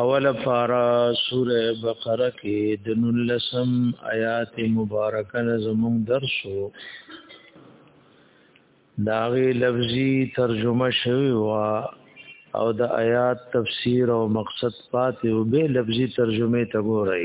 اول پارا سوره بقره کې د نلسم آیات مبارکه زموږ درسو داغه لفظي ترجمه شوی وا او د آیات تفسیر او مقصد پاتې او به لفظي ترجمه ته ګورئ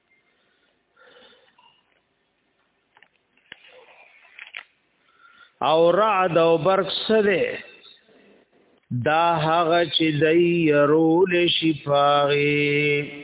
او رعد او برق سره دا هغه چې دای يرول شي پاغي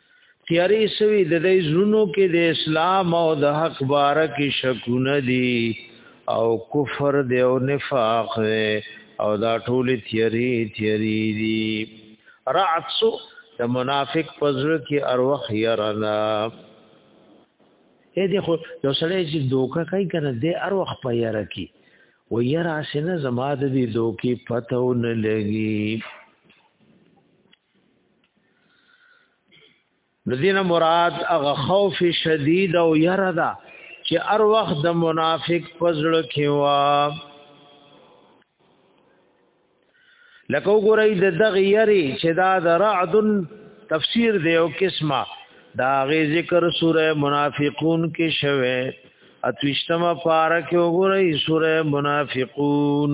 تیارې سوي د دې زړونو کې د اسلام او د حق باره کې شکونه دي او کفر دی او نفاق دی او دا ټول تیارې تیارې دي رعص د منافق پزړه کې اروخ يرنا اې دې خو یو سړی چې دوکه کوي کنه دې اروخ په یره کې و یرا سینه زما د دې دوکي پته و نه لګي ندینه مراد هغه خوف شدید او یره ده چې ار وخت د منافق پزړه کې وا لکه وګورئ د دغه یری چې دا د رعد تفسیر دی او قسمه دا غي ذکر سوره منافقون کې شوه اتوشتمه پارا کې وګورئ سوره منافقون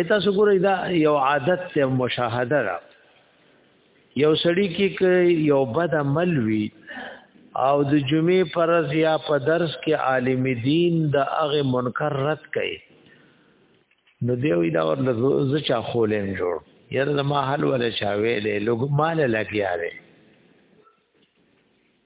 اته سګورې دا یو عادت ته مشاهده را یو سړی کې یو بد عمل وی او د جمعې پرز یا په درس کې عالم دین د هغه منکر رد کړي نو دیوی دا ور ز چا خولم جوړ یره ما حل ولا چا ویلې لوګ مال لګیا دی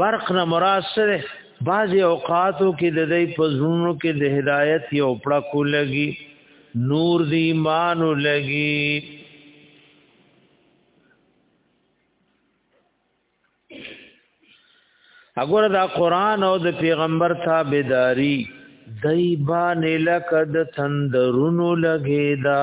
برق نه مراد سره بعض اوقاتو کې د دې پزونو کې د هدایت یو پړه کو لګي نور دی ایمان لګي اګوره دا قران او د پیغمبر تابعداري دایبان لکد تندرونو لګیدا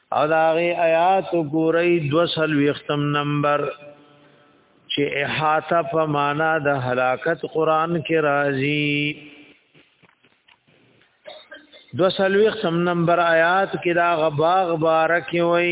او دا غي آیات ګورئ دوسل وختم نمبر چې احاطه په معنا د هلاکت قران کې راځي دوسل وختم نمبر آیات کې دا غباغ بارک وي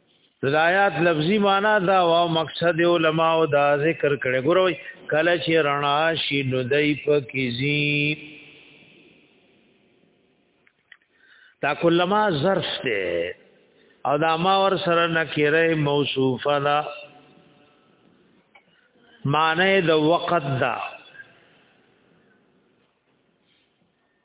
د آیات لفظي معنا دا او مقصد علما او دا ذکر کړي ګوروي کله چې رڼا شي نو دای په کیزي دا کلمہ ظرف ده او دا ما ور سره نکره موصوفه ده معنی د وقت ده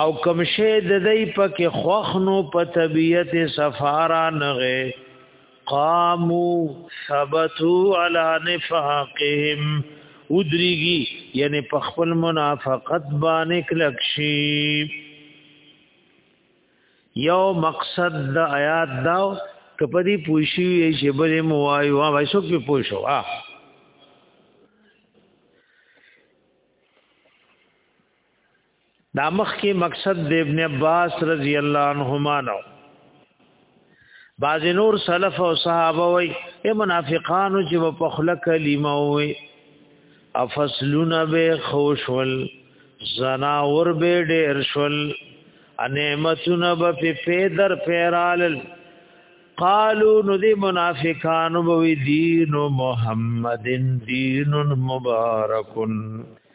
او کم شی د دای په کې خوخنو په طبیعت سفارا نغه قامو ثبتو علی نفاقهم ودریږي یعنی په خپل منافقت باندې کلک شي یو مقصد د آیات دا کپدی پوښي چې بلې مو وایو وای څوک په پوښو ها دا مخ کې مقصد د ابن عباس رضی الله عنهما نو بعض نور سلف او صحابه وي اے منافقانو چې په خله کلمه وي افصلون به خوشول زنا ور به ډیر شول انعمتون به په پیدر پیرال قالو نو دی منافقانو به دین محمدن دین مبارکن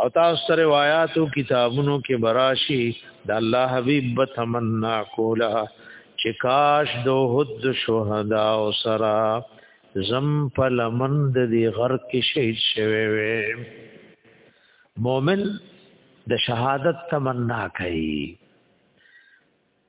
او تاسو سره روایت او کتابونو کې براشي د الله حبيب به تمنا کوله چې کاش دوحد شهدا او سرا زم په لمن د دې غر کې شهید شوی وي مؤمن د شهادت تمنا کوي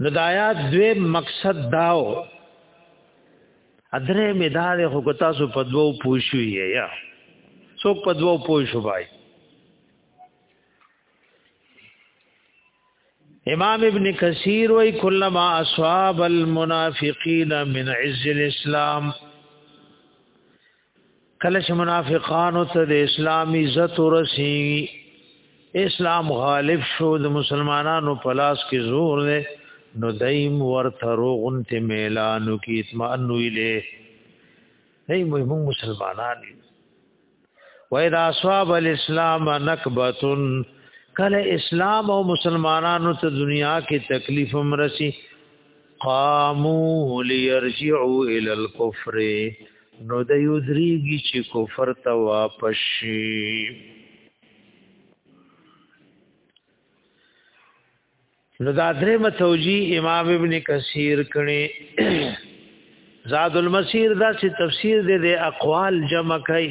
نو دایا دوی مقصد داو ادرې مدار خو کتا سو په دوو پوښوي یا څوک په دوو پوښو بای امام ابن کثیر وی کلما اصحاب المنافقین من عز الاسلام کله چې منافقانو ته د اسلام عزت ورسیږي اسلام غالب شو د مسلمانانو په لاس کې زور دی نو دایم ورته روغون ته میلانو کې اطمینان ویلې هی موږ مسلمانان یو وای دا اصحاب الاسلام نکبتن کله اسلام او مسلمانانو ته دنیا کې تکلیف مرسي قامو ليرجعوا الى الكفر نو د یودریږي چې کفر ته واپس شي نو دا درې متوجی امام ابن کثیر کړي زاد المسیر دا چې تفسیر دې د اقوال جمع کړي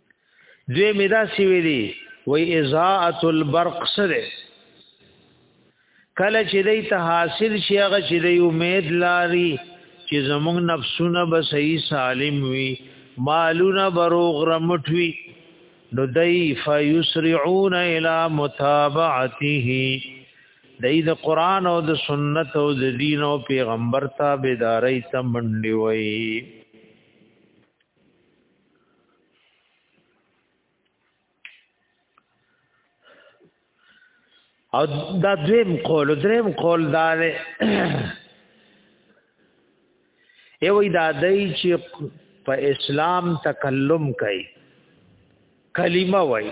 دوی مدا سی ویلی وی ازاعت البرق سره کله چې دی ته حاصل شي هغه چې دی امید لاري چې زموږ نفسونه به صحیح سالم وي مالونه بروغ رمټوي نو دی فیسرعون الی متابعته دی د قران او د سنت او د دین او پیغمبر تابعداري ته منډي وي او دا دویم قول دریم قول دا دی یو دا دی چې په اسلام تکلم کوي کلمه وای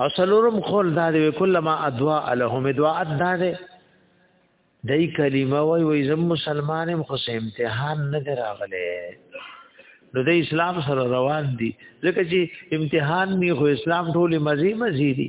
او سلورم قول دا دی کله ما ادوا لهم ادوا ادا ده دای کلمه وای وای زم مسلمانم خو سه امتحان نه دراغله نو د اسلام سره روان دي ځکه چې امتحان می خو اسلام ټول مزي مزي دي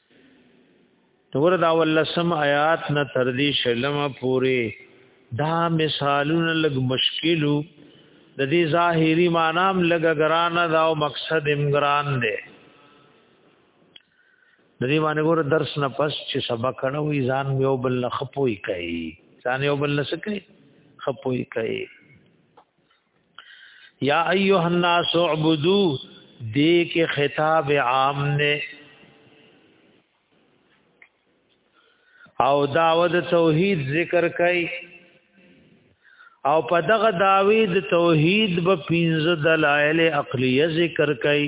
تور دا ولسم آیات نه تر دې شلم پورې دا مثالونه لګ مشکلو د دې ظاهری معنام لګ ګران دا او مقصد هم ګران دی د دې باندې ګور درس نه پس چې سبق کړه وې ځان یو بل نه خپوي کوي ځان یو بل نه سکي خپوي کوي یا ایها الناس اعبدو دې کې خطاب عام نه او داود توحید ذکر کړي او په دغه داوی د توحید په پنځه دلایل عقلیه ذکر کړي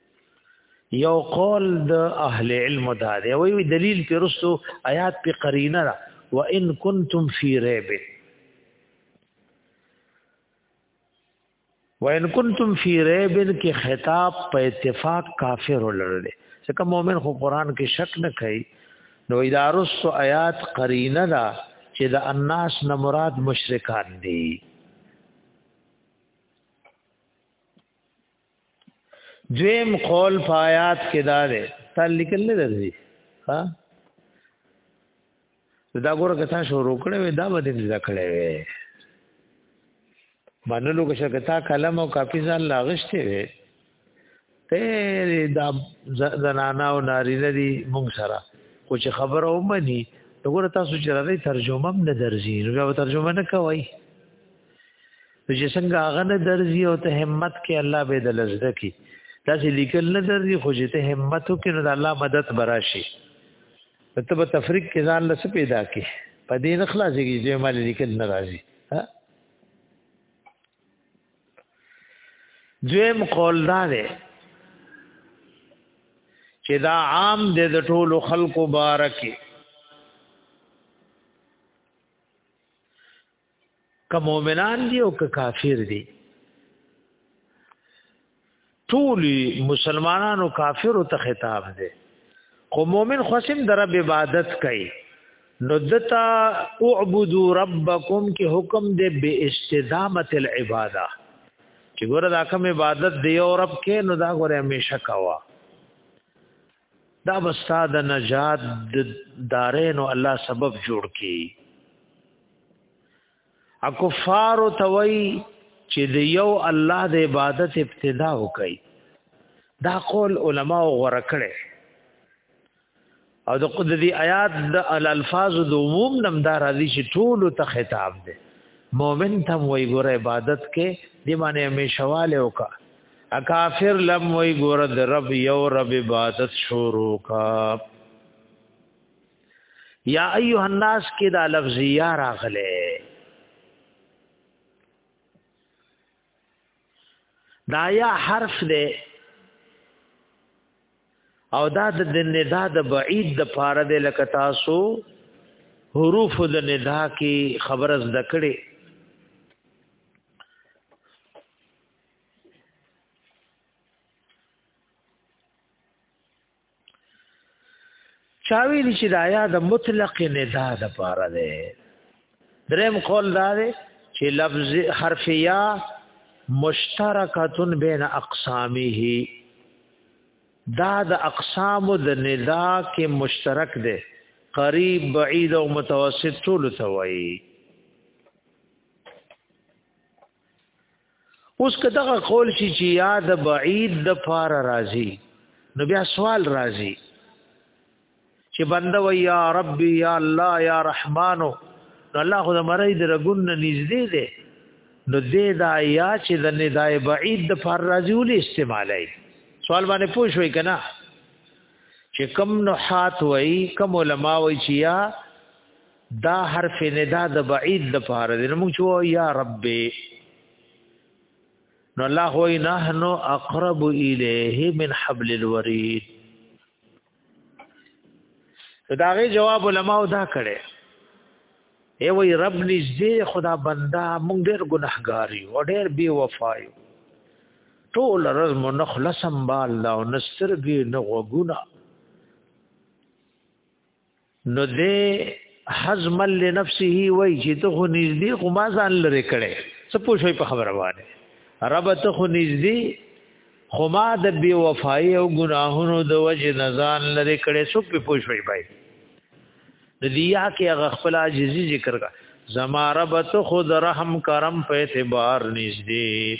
یو قول د اهل علم دا دی وی دلیل پرستو آیات په قرینه را وان کنتم فی ریب وان کنتم فی ریب کې خطاب په اتفاق کافر ولرل ځکه مؤمن خو قران کې شک نه کوي نو ادارس آیات قرینه دا چې د الناس نه مراد مشرکان دي دویم قول پایات کې دا دی تا لیکل نه درځي ها دا ګوره که تاسو شروع کړې وې دا به دې ځکړې وې باندې لوګه شکه تا قلم او کاپی ځان لاغشته وې ته دا زنانا او نارینه دي مونږ سره خو چې خبره ومني وګوره تاسو چې راځي ترجمه هم نه درځي نو بیا ترجمه نه کوي چې څنګه هغه نه درځي او ته همت کې الله به د لزده کې تاسو لیکل نه درځي خو چې ته همت وکې نو د الله مدد براشي ته به تفریق کې ځان لس پیدا کې په دې نه خلاصېږي چې مال لیکل نه راځي دویم قول دا دی چې دا عام دی د ټولو خلقو بارکه که مؤمنان دي او که کافر دي ټول مسلمانانو کافرو ته خطاب دی خو مؤمن خوسم در رب عبادت کوي نو دتا اعبدوا ربکم کې حکم دی به استدامه العباده چې ګوره دا کوم عبادت دی او رب کې نو دا ګوره همیشه کوا دا بستا د نجات د دارین او الله سبب جوړ کی ا کفار توي چې د یو الله د عبادت ابتدا وکړي دا قول علما غوړه کړي او د قدرتي آیات د الفاظ د عموم نمدار راځي چې ټول ته خطاب دی مؤمن تم وی ګور عبادت کې دی باندې همیشواله وکړه اکافر لم وی ګور د رب یو رب عبادت شروع کا یا ایها الناس کې دا لفظ یا راغله دا یا حرف دی او دا د ندا د بعید د پاره دی لکه تاسو حروف د ندا کې خبره زده کړې چاویل چې دا یا د مطلق ندا د پاره ده دریم قول دا ده چې لفظ حرف یا مشترکتون بین اقسامه دا د اقسام د ندا کې مشترک ده قریب بعید او متوسط ټول ثوی اوس که دغه قول شي چې یاد بعید د فار راضی نو بیا سوال راضی چې بنده و یا رب یا الله یا رحمان نو الله خو د مړی د رګون نه نږدې دی نو دې دا یا چې د ندای بعید د فار راضی ول استعمالای سوال باندې پوه شوي کنه چې کم نو حات وای کم علما وای چې یا دا حرف ندا د بعید د پاره دی موږ چو یا رب نو الله هو نحنو اقرب الیه من حبل الورید دا غي جواب علماء دا کړي ای وای رب نږدې خدا بندا موږ ډېر ګناهګار یو او ډېر بی وفا یو ټول رز مو نخلصم بالله او نسترګې نه وګونه نو دې حزم لنفسه وای چې ته خو نږدې خو ما ځان لري کړي څه پوښوي په خبره باندې رب ته خو نږدې خو ما د بی وفای او ګناهونو د وجه نزان لري کړي څه په پوښوي پای د دیا کې هغه خپل عاجزي ذکر کا زما رب ته خود رحم کرم په اعتبار نږدې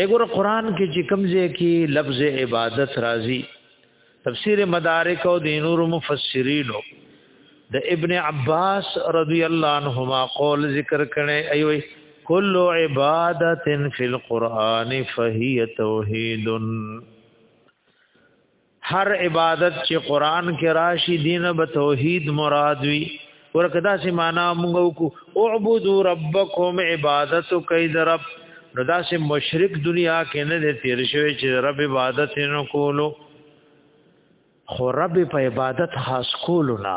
اګور قران کې چې کمزې کې لفظ عبادت راځي تفسیر مدارک او د نور مفسرینو د ابن عباس رضی الله عنهما قول ذکر کړي ایوي کل عبادت فی القران فهی توحید هر عبادت چې قران کې راشي دین به توحید مراد وي ورکه دا سي معنا موږ کو اعبدوا ربکم عبادت کوي در رب نو دا سي مشرک دنیا کې نه دي تیر شوی چې رب عبادت نه کولو خو رب په عبادت خاص کولو نه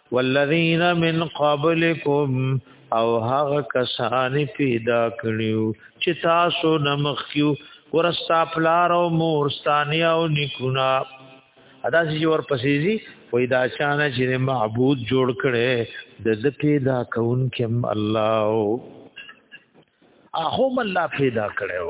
والذین من قبلکم او هغه کسان پیدا کړیو چې تاسو نمخیو ورستا پلار او مور ستانی او نکونا ادا چې ور پسېږي وې دا چانه چې معبود جوړ کړي د دې پیدا کون کې الله اخو الله پیدا کړو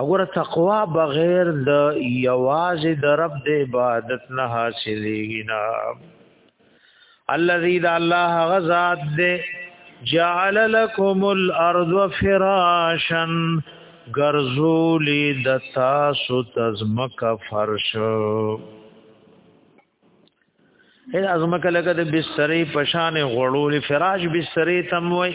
اگر تقوا بغیر د یواز د رب د عبادت نه حاصلېږي نه الذي ذا الله غزاد دې جعل لكم الارض فراشا غرزولی د تاسو تزمک فرش اې ازمکه لګه د بسترې پشان غړولې فراش بسترې تم وای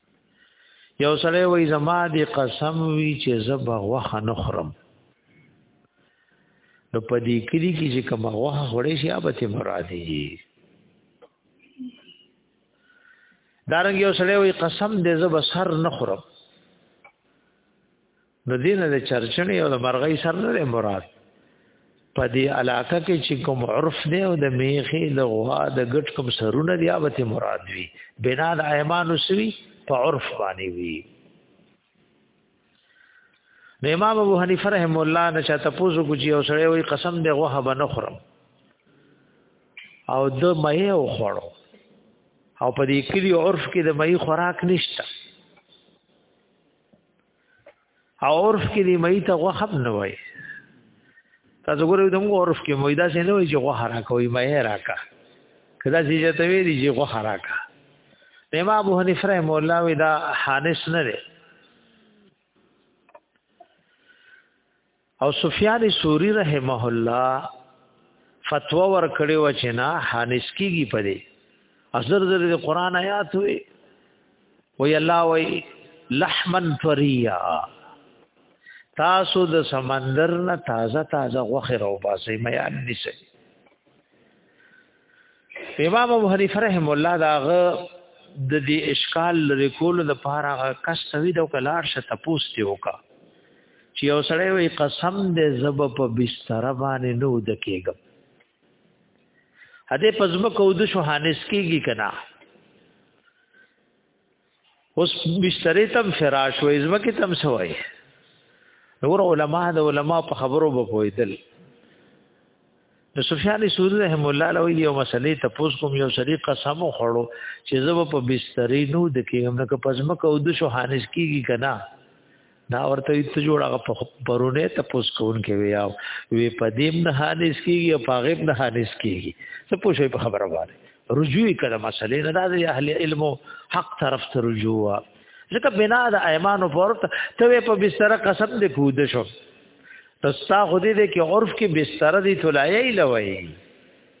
یو سړی وای زما دی قسم وی چې زب غوخ نه خورم نو په دې کلی کې چې کوم غوخ خورې شي ابه ته مرادي دارنګ یو سړی وای قسم دې زب سر نه خورم نو دین د چرچنې او د مرغۍ سر نه مراد په دې علاقه کې چې کوم عرف دی او د میخي د غوا د ګټ کوم سرونه دی اوبته مراد وي بنا د ایمان وسوي په عرف باندې وي نو امام ابو حنیفه رحم الله نه چاته پوزو کوجی او سړی وي قسم دی غوه به نه خورم او د مې او خورو او په دې کلی عرف کې د مې خوراک نشته او عرف کې دی مې ته غوخه نه وای تاسو ګورئ د موږ عرف کې مې دا څه نه وای چې غوخه راکوي مې راکا کدا چې ته وی دي چې غوخه راکا امام ابو حنیفه رحم الله وی دا حانس نه دی او سفیان سوری رحمه الله فتوا ور کړی و چې نه حانس کیږي پدې اثر زر د قران آیات وي وی الله وی لحمن طریا تاسو د سمندر نه تازه تازه غوخه راو باسي مې ان نشي امام ابو حنیفه رحم الله داغه د دې اشکال لري کول د پاره غا کس سوي د کلار شته پوسټي وکا چې یو سړی وي قسم دې زب په بستر باندې نو د کېګم هدې پزما کو د شوهانس کېږي کنا اوس بسترې تم فراش وې زمکه تم سوای نور علما د علما په خبرو به پویدل نو سفیان ثوری رحم الله له یو مسلې ته پوس کوم یو سړي قسم خوړو چې زه په بسترې نو د کېم نه که پزمکه او د شوهانس کیږي کنا دا ورته ته جوړ هغه پرونه ته پوس کون کې وی او وی پدیم نه حالس کیږي او پاغب نه حالس کیږي ته پوښې په خبره باندې رجوع کړه مسلې نه د اهل علم حق طرف ته رجوع ځکه بنا د ایمان او فورت ته په بستر قسم دې کو د شو تستا خو دې کې عرف کې بستر دې تلایې لوي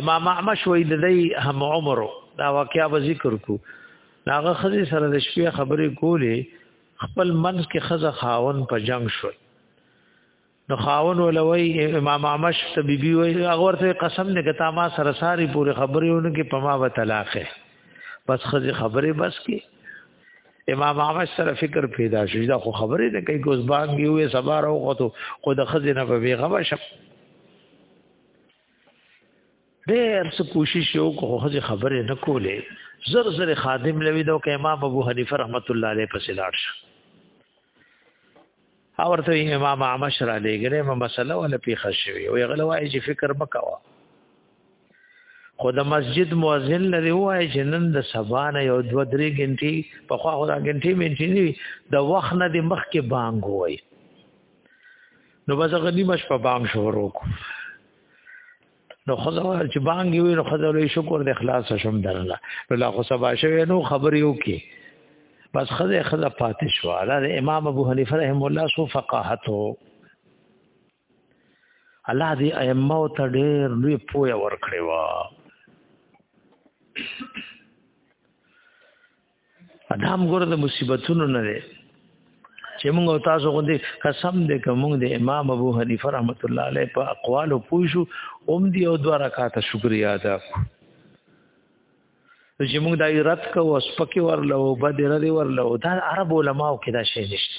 امام اعمش وی د دې هم عمر دا واقعیا به ذکر کو ناغه خزي سره د شپې خبرې کولې خپل منځ کې خزه خاون په جنگ شو نو خاون ولوي امام اعمش ته بیبي وی هغه ورته قسم نه کتا ما سره ساری پوری خبرې ونکي په ما به طلاق بس خزي خبرې بس کې امام اعمش سره فکر پیدا شو دا خو خبرې نه کوي ګوزبان دی وې سبا راو خو د خزي نه په بیغه شپ ډېر څه کوشش یو کو خو خبره نه کولې زر زر خادم لوي دو کې امام ابو حنیفه رحمت الله علیه پسې لاړ شو او ورته امام عامش را لګره ما مسله ولا پیښ شوی او غل وای چې فکر مکوا خو د مسجد مؤذن لري وای چې نن د سبا نه یو دو درې غنټي په خوا خو دا غنټي مینټي د وخت نه د مخ کې بانګ وای نو بس غنی مش په بانګ شروع کو نو خدا چې بانګ وي نو خدا له شکر د اخلاص شم درنه نو لا خو سبا شوی نو خبر یو کې بس خدا خدا پاتې شو علی امام ابو حنیفه رحم الله سو فقاهت هو الله دې ائمه ته ډېر لوی پوهه ورکړي وا ادم ګور د مصیبتونو نه دی چې موږ او تاسو غوندي قسم دې کوم موږ د امام ابو حنیفه رحمت الله علیه په اقوال او پوښو اوم دی او دوه رکعات شکریا ادا چې موږ دای رات کو او سپکی ورلو بد ردی ورلو دا عرب علماو کې دا شی نشته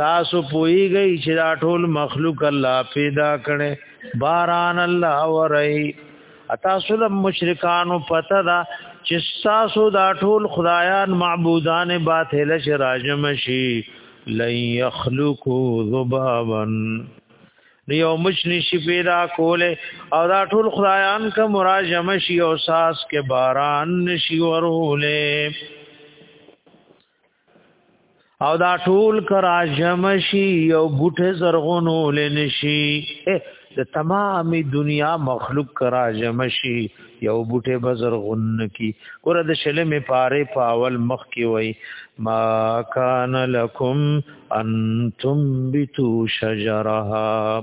تاسو پوئیږئ چې دا ټول مخلوق الله پیدا کړي باران الله ورئی تاسو د مشرکانو پته دا چې تاسو دا ټول خدایان معبودان باطل شي راجم شي لن يخلقوا ذبابا یو مشنی شي پیدا کوله او دا ټول خدایان کا مراجم شي او ساس کې باران نشي وروله او دا ټول کرا جمشي یو بوټه زرغونو لنشي د تمام دنیا مخلوق کرا جمشي یو بوټه بزرغون کی ور د شلم پاره پاول مخ کی وای ما کان لکم انتم بتو شجرها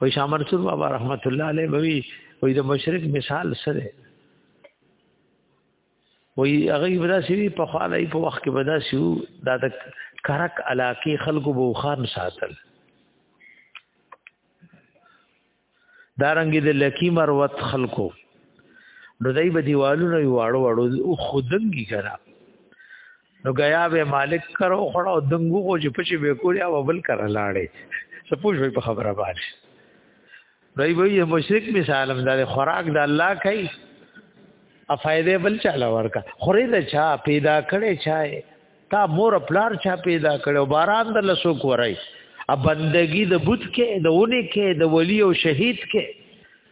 وای شاه منصور بابا رحمت الله علیه وی وای د مشرک مثال سره وای هغه بدا سی په خالای په وخت کې بدا سیو دا د کرک علاقه خلکو بو خان ساتل دارنګ د لکی مروت خلکو نو دای به دیوالونه واړو واړو خودنګي کرا نو غیا به مالک کرو خړو دنګو خو چې پچې به کولیا و بل کر لاړې سپوږ وي په خبره باندې دوی وایي مشرک مثال هم دا خوراک د الله کوي افایده بل چاله ورکا خوري د چا پیدا کړي چا تا مور پلار چا پیدا کړو باران د لسو کوي ا بندگی د بت کې د ونی کې د ولی او شهید کې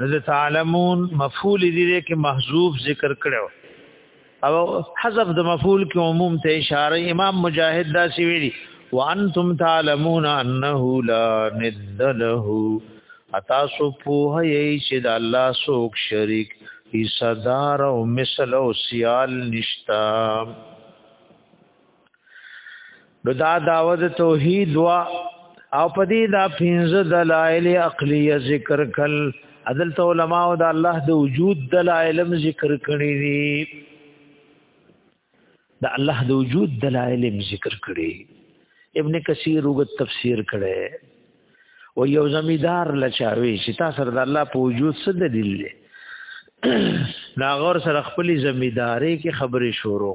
نو د تعلمون مفعول دي دې کې محذوف ذکر کړو او حذف د مفعول کې عموم ته اشاره امام مجاهد دا سی ویلي وانتم تعلمون انه لا ند له اتا سو په یی چې د الله سوک شریک ایصدار او مثل او سیال نشتا نو دا داوود توحید وا او پدې دا پنځه دلایل عقلیه ذکر کل عدل تو علماء او د الله د وجود دلایل ذکر کړی دي د الله د وجود دلایل ذکر کړی ابن کثیر وګت تفسیر کړي او یو زمیدار لچاوي چې تاسو د الله په وجود څه دلیل دی ناغور سره خپل زمیداری کې خبرې شروع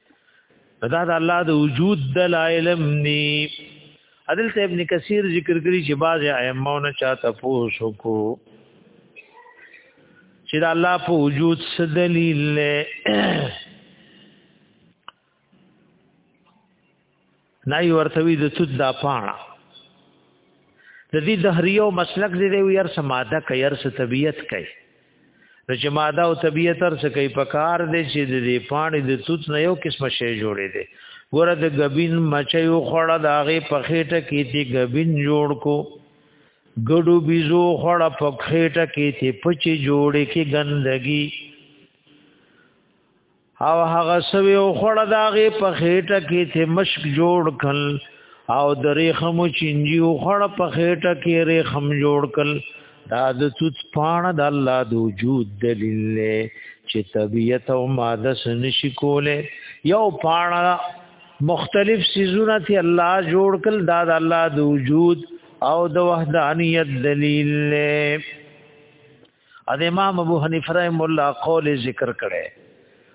دا د الله د وجود دلایل مني عدل ته ابن کثیر ذکر کړی چې باز ائمه نه چاته پوښو کو چې د الله په وجود څه دلیل له نه یو ورته وی د توت دا پاڼه د دې دهریو مسلک دې وی هر سماده کوي هر څه طبيعت کوي د جماده او طبيعت هر څه کوي په کار دې چې د دې پاڼې د توت نه یو قسم شی جوړې دي ګوره د غبین مچيو خړه د هغه په خېټه کې دې غبین جوړ کو ګډو بيزو خړه په خېټه کې ته پچي جوړې کې ګندګي او هغه سوي او خړه داغه په خېټه کې ته مشک جوړ کړ او د ریخم چنجي او خړه په خېټه کې ریخم جوړ کړ دا د توت پاڼه د الله د وجود دلیل دی چې طبیعت او ماده سنشي کوله یو پاڼه مختلف سيزونه ته الله جوړ کړ دا د الله د وجود او د وحدانیت دلیل دی ا د امام ابو حنیفه رحم الله قول ذکر کړي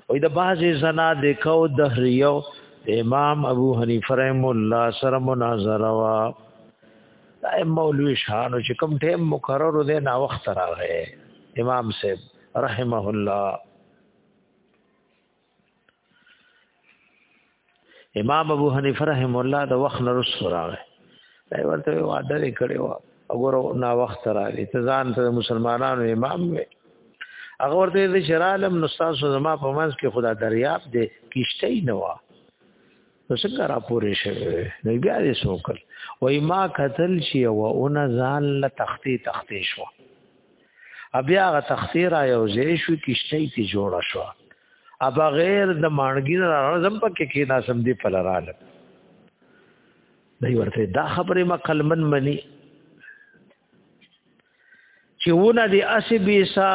وې د بعضې زنا د کو دهریو د امام ابو حنیفه رحم الله سره مناظره وا دا مولوی شانو چې کوم ټیم مقرر دی نا وخت راغی امام صاحب رحمه الله امام ابو حنیفه رحم الله د وخت نه رسو راغی دا ورته وعده یې کړې و وګورو نا وخت راغی ته ځان ته مسلمانانو امام وې هغه ورته د شرالم نو تاسو زما په منځ کې خدا دریاب دې کیشته یې نه و نو څنګه را پورې شوی نو بیا دې سوکل وای ما قتل شي او اون ځان له تختی تختی شو بیا هغه تخته را یو ځای شو کشته تی جوړه شو ابا غیر د مانګی نه راځم پکې کې ناسم دی په لراله دی ورته دا خبره ما قلمن منی چې ونه دی اسی بیسا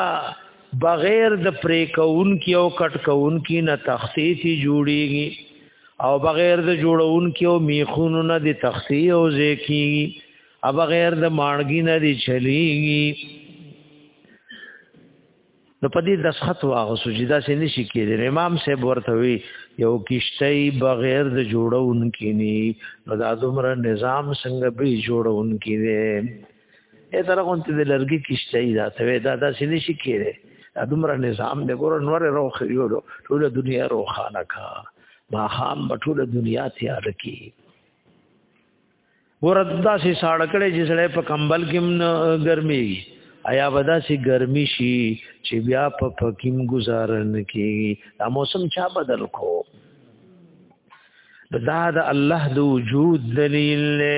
بغیر د پریکون کې او کټکون کې نه تختی تی جوړیږي او بغیر د جوړون کې او میخونو نه دی تختی او زیکی اب غیر د مانګی نه دی چلیږي نو په دې دسخط واغو سجدا سي نشي کېدل امام صاحب ورته وی یو کشته بغیر د جوړون کینی نو دا دومره نظام څنګه به جوړون کینی اې تر غونته د لرګي کشته دا ته دا دا سي نشي کېدل دا دومره نظام د ګور نور روخ یو ټول دنیا روخانه کا ما خام ټول دنیا تیار کی وردا سي ساړه کړي چې سړی په کمبل کې ګرمي ایا ودا سي ګرمي شي چې بیا په پکیم گزارن کې دا موسم چا بدل کو دا د الله د وجود دلیل نه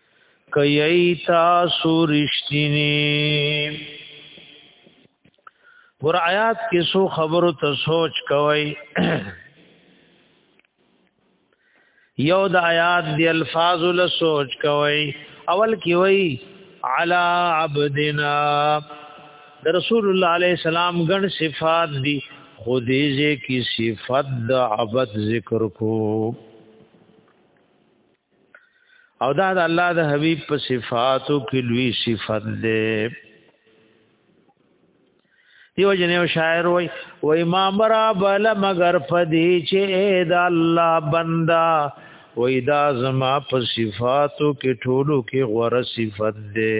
کئی تاسو رشتینی ګور آیات کې سو خبرو ته سوچ کوي یو د آیات دی الفاظ له سوچ کوي اول کې وای علی عبدنا د رسول الله علیه السلام ګڼ صفات دي خودیزه کی صفات د عبد ذکر کو او دا د الله د حبيب په صفاتو کې لوی صفت ده دیو جنیو شاعر وای وای ما مرا بل مگر پدی چې د الله بندا وای دا زما په صفاتو کې ټولو کې غوړه صفت ده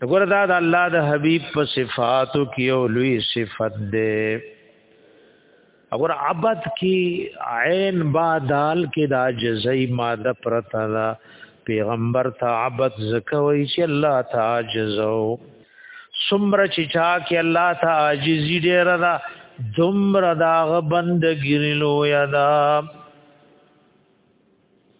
وګوره دا د الله د حبيب په صفاتو کې او لوی صفت ده وګوره عبد کې عین با دال کې دا جزئی ماده پرتا ده پیغمبر ته عبد زکوي چې الله تعجزو سمره چې چا کې الله تعجزي ډیر ده دمر داغ بندګی لویا ده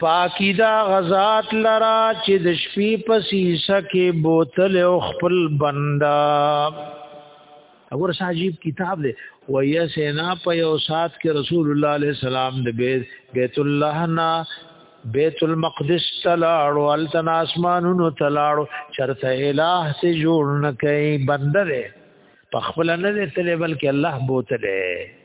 پاکی دا غزات لرا چې د شپې په سیسه کې بوتل او خپل بندا اور ساجیب کتاب دی ویا سینا په یو سات کې رسول الله علیه السلام د بیت بیت الله نا بیت المقدس تلاړو التنا اسمانونو تلاړو چرته الہ سے جوړ نه کوي بندر په خپل نه دې تلې بلکې الله بوتلې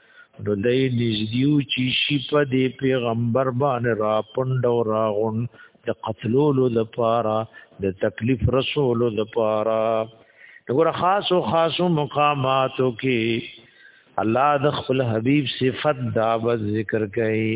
نو دای نږدیو چې شي په دې پیغمبر باندې را پوند او را غون د قتلولو د پاره د تکلیف رسولو د پاره دغه خاصو خاصو مقاماتو کې الله د خپل حبیب صفت دا ذکر کوي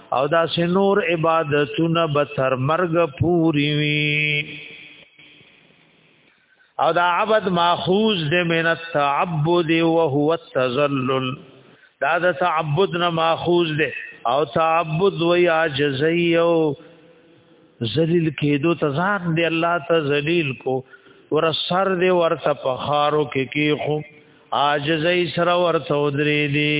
او دا سنور عبادتونه به تر مرګ پوری وي او دا عبد ماخوذ د من التعبد وهو التذلل دا د تعبد نه ماخوذ ده او تعبد وی عاجزی او ذلیل کېدو ته ځان دی الله ته ذلیل کو ور سر دی ورته په خارو کې کې خو عاجزی سره ورته ودرې دی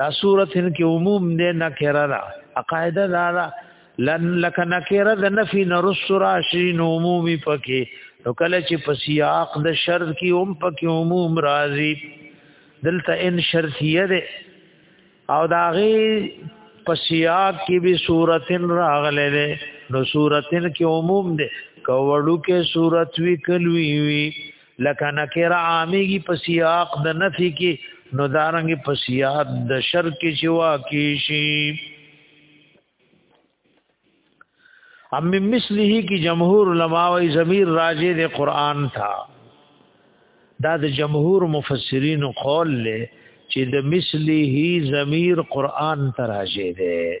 دا صورت ان کې عموم نه نکره را قاعده دا را لن لک نکره د نفي نرس راشي نو عمومي پکې نو کله چې په سیاق د شرط کې هم پکې عموم راځي دلته ان شرطیه ده او دا غي په سیاق کې به صورتن راغله ده نو صورتن کې عموم ده کوړو کې صورت وی کلوي وی لکه نکره عامیږي په سیاق د نفي کې نو دارنګ په سیاق د شر کې چې واقع شي ام مثله کی جمهور علما و ضمیر راجع د قران تھا دا د جمهور مفسرین قول له چې د مثله ضمیر قران تراجه ده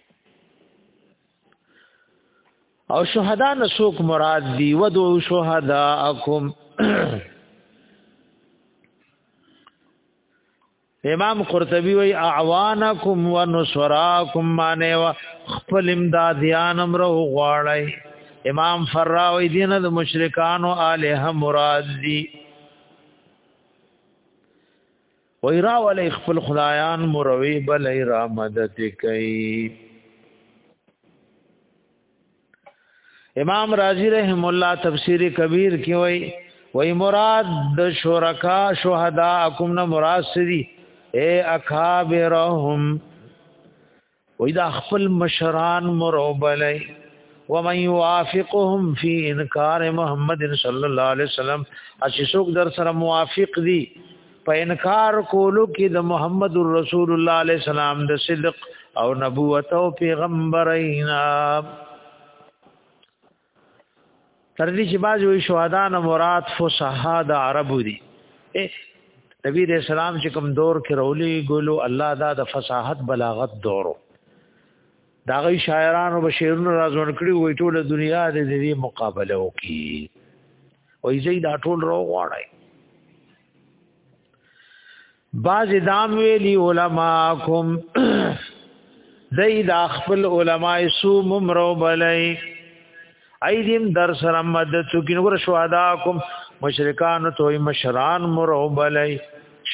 او شهدا نسوک مراد دی ودو شهداءکم امام قرطبی وی اعوانکم و نصراکم معنی و خپل امدادیان امره غواړی امام فراوی دینه د مشرکان او الہ مراد دی وای را ولې خپل خدایان مروي بل را مدد کوي امام رازی رحم الله تفسیر کبیر کې وای وای مراد د شرکا شهدا کوم نه مراد سری اے اکابرهم وې دا خپل مشران مروبلې ومن يوافقهم في انکار محمد صلی الله علیه وسلم چې څوک در سره موافق دي په انکار کولو کې د محمد رسول الله علیه السلام د صدق او نبوت او پیغمبرینا تر دې چې باز وي شهدا نه مراد فصحا د عربو دي نبی دې سلام چې کوم دور کې رولي ګلو الله دا د فصاحت بلاغت دورو دا غي شاعرانو بشیرونو راځون کړی وای ټول دنیا دې دې مقابله وکي وای زید ټول رو غواړي باز دام ویلی علما کوم دای دا خپل علما سو ممرو بلای ایدیم در سره مدد چوکین ور شهدا کوم مشرکان توي مشران مرو بلای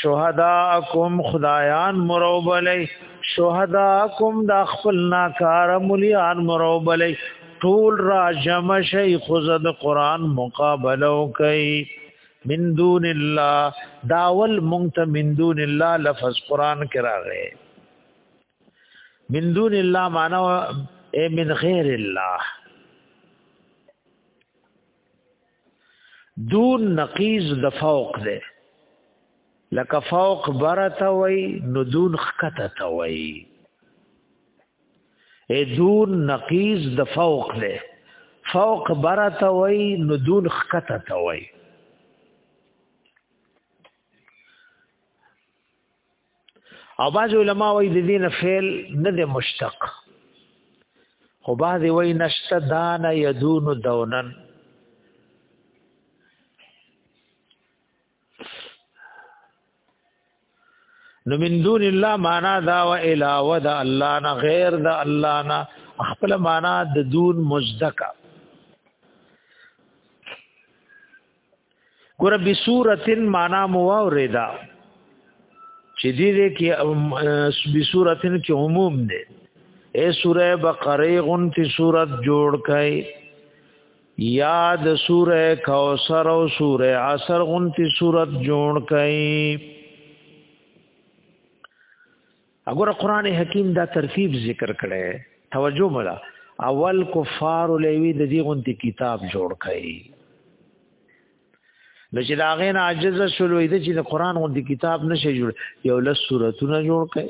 شهدا کوم خدایان مرو بلای شهدا کوم دا خپل ناکار مليان مرو بلای ټول را جمع شي خزد قران مقابله کوي من دون الله داول مونږ ته من دون الله لفظ قران کې راغی من دون الله معنا اے من غیر الله دون نقیز د فوق ده لکه فوق برته وای نو دون خکته ته وای اے دون نقیز د فوق له فوق برته وای نو دون خکته ته وای او باز علماء وای د دین فعل نه د مشتق خو باز وای نشته دان یدون دونن نو من دون الله معنا دا و علاوه د الله نه غیر د الله نه خپل معنا د دون مزدکا ګور به سورتن معنا مو اوریدا چې دې دې کې به سورتن کې عموم دی اے سوره بقره غن کی صورت جوړ کای یاد سوره کوثر او سوره عصر غنتی صورت جوړ کئ اگر قران حکیم دا ترتیب ذکر کړي توجه مله اول کفار لوی د دې غونتی کتاب جوړ کړي نو چې دا غین عاجز شلو دې چې د قران غونتی کتاب نشي جوړ یو لس سورتونه جوړ کړي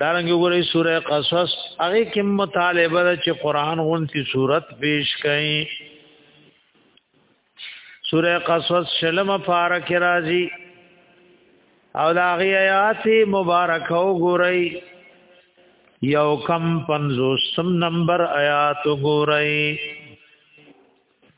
دارنګ وګورئ سوره قصص هغه کې مطالبه ده چې قران غونتی صورت پیش کړي سوره قصص شلم فارق راځي او دا غي آیات مبارک وګورئ یو کم پنځوسم نمبر آیات وګورئ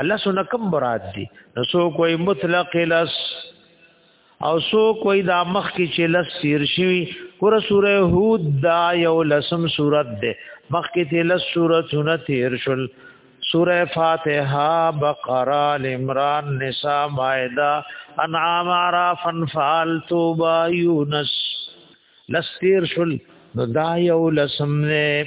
الله سونه کوم مراد دي نو سو کوئی مطلق لس او سو کوئی دا مخ کې چې لس سیر شوی ګور سوره هود دا یو لسم سورت ده مخ کې ته لس سورتونه تیر شول سوره فاتحه بقره عمران نساء مائده انعام عراف انفال توبه یونس لس تیر شول نو دا یو لسم نه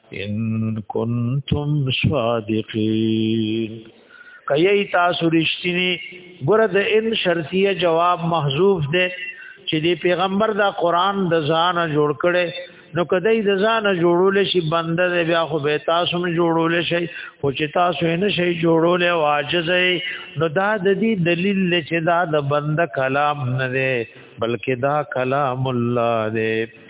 ان کنتم صادقین کای تاسو رښتینی ګره د ان شرطیه جواب محذوف ده چې دی پیغمبر دا قران د ځان جوړ کړي نو کدی د ځان جوړول شي بنده دی بیا خو به تاسو هم جوړول شي خو چې تاسو نه شي جوړول او عاجز نو دا د دې دلیل چې دا د بنده کلام نه دی بلکې دا کلام الله دی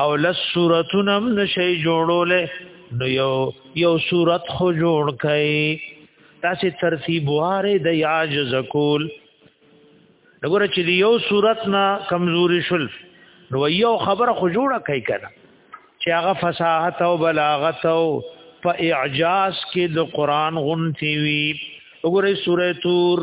او لس صورتونه هم نشي جوړولې نو یو یو صورت خو جوړ کړي تاسو ترتیب واره د یاج زکول دغه چې یو صورت نه کمزوري شول نو یو خبره خو جوړه کوي کنه چې هغه فصاحت او بلاغت او په اعجاز کې د قران غونتی وي وګورئ سوره تور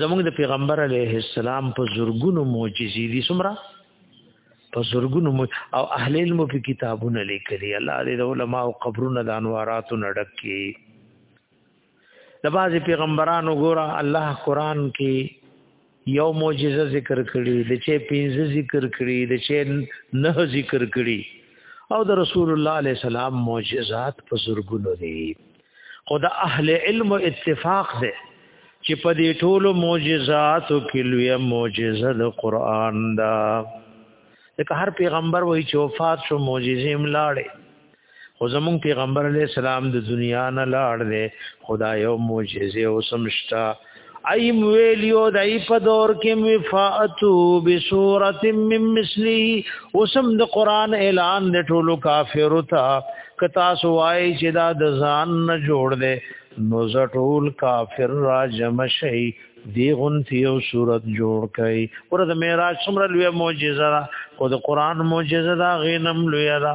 زمونږ د پیغمبر علیه السلام په زورګونو معجزې دي سمرا په زورګونو او اهل علم په کتابونو لیکلي الله دې د علما او قبرونو د انواراتو نډک کی د بعض پیغمبرانو ګوره الله قران کې یو معجزه ذکر کړي د چې پینځه ذکر کړي د چې نه ذکر کړي او د رسول الله علیه السلام معجزات په زورګونو دي خو د اهل علم اتفاق دی چې په دې ټولو معجزاتو کې لوی معجزه د قران ده لکه هر پیغمبر وایي چې وفات شو معجزې ملاړې خو زمونږ پیغمبر علی السلام د دنیا نه لاړ دی خدای یو معجزه او سمشتا ایم ویلیو دای په دور کې وفاتو بسورت من مثلی وسم د قران اعلان د ټولو کافر تا کتا سوای چې دا د ځان نه جوړ دے نو زټول کافر را جمع شي دی غنتی او صورت جوړ کای ورته معراج څومره لوی معجزه را او د قران معجزه دا غینم لوی را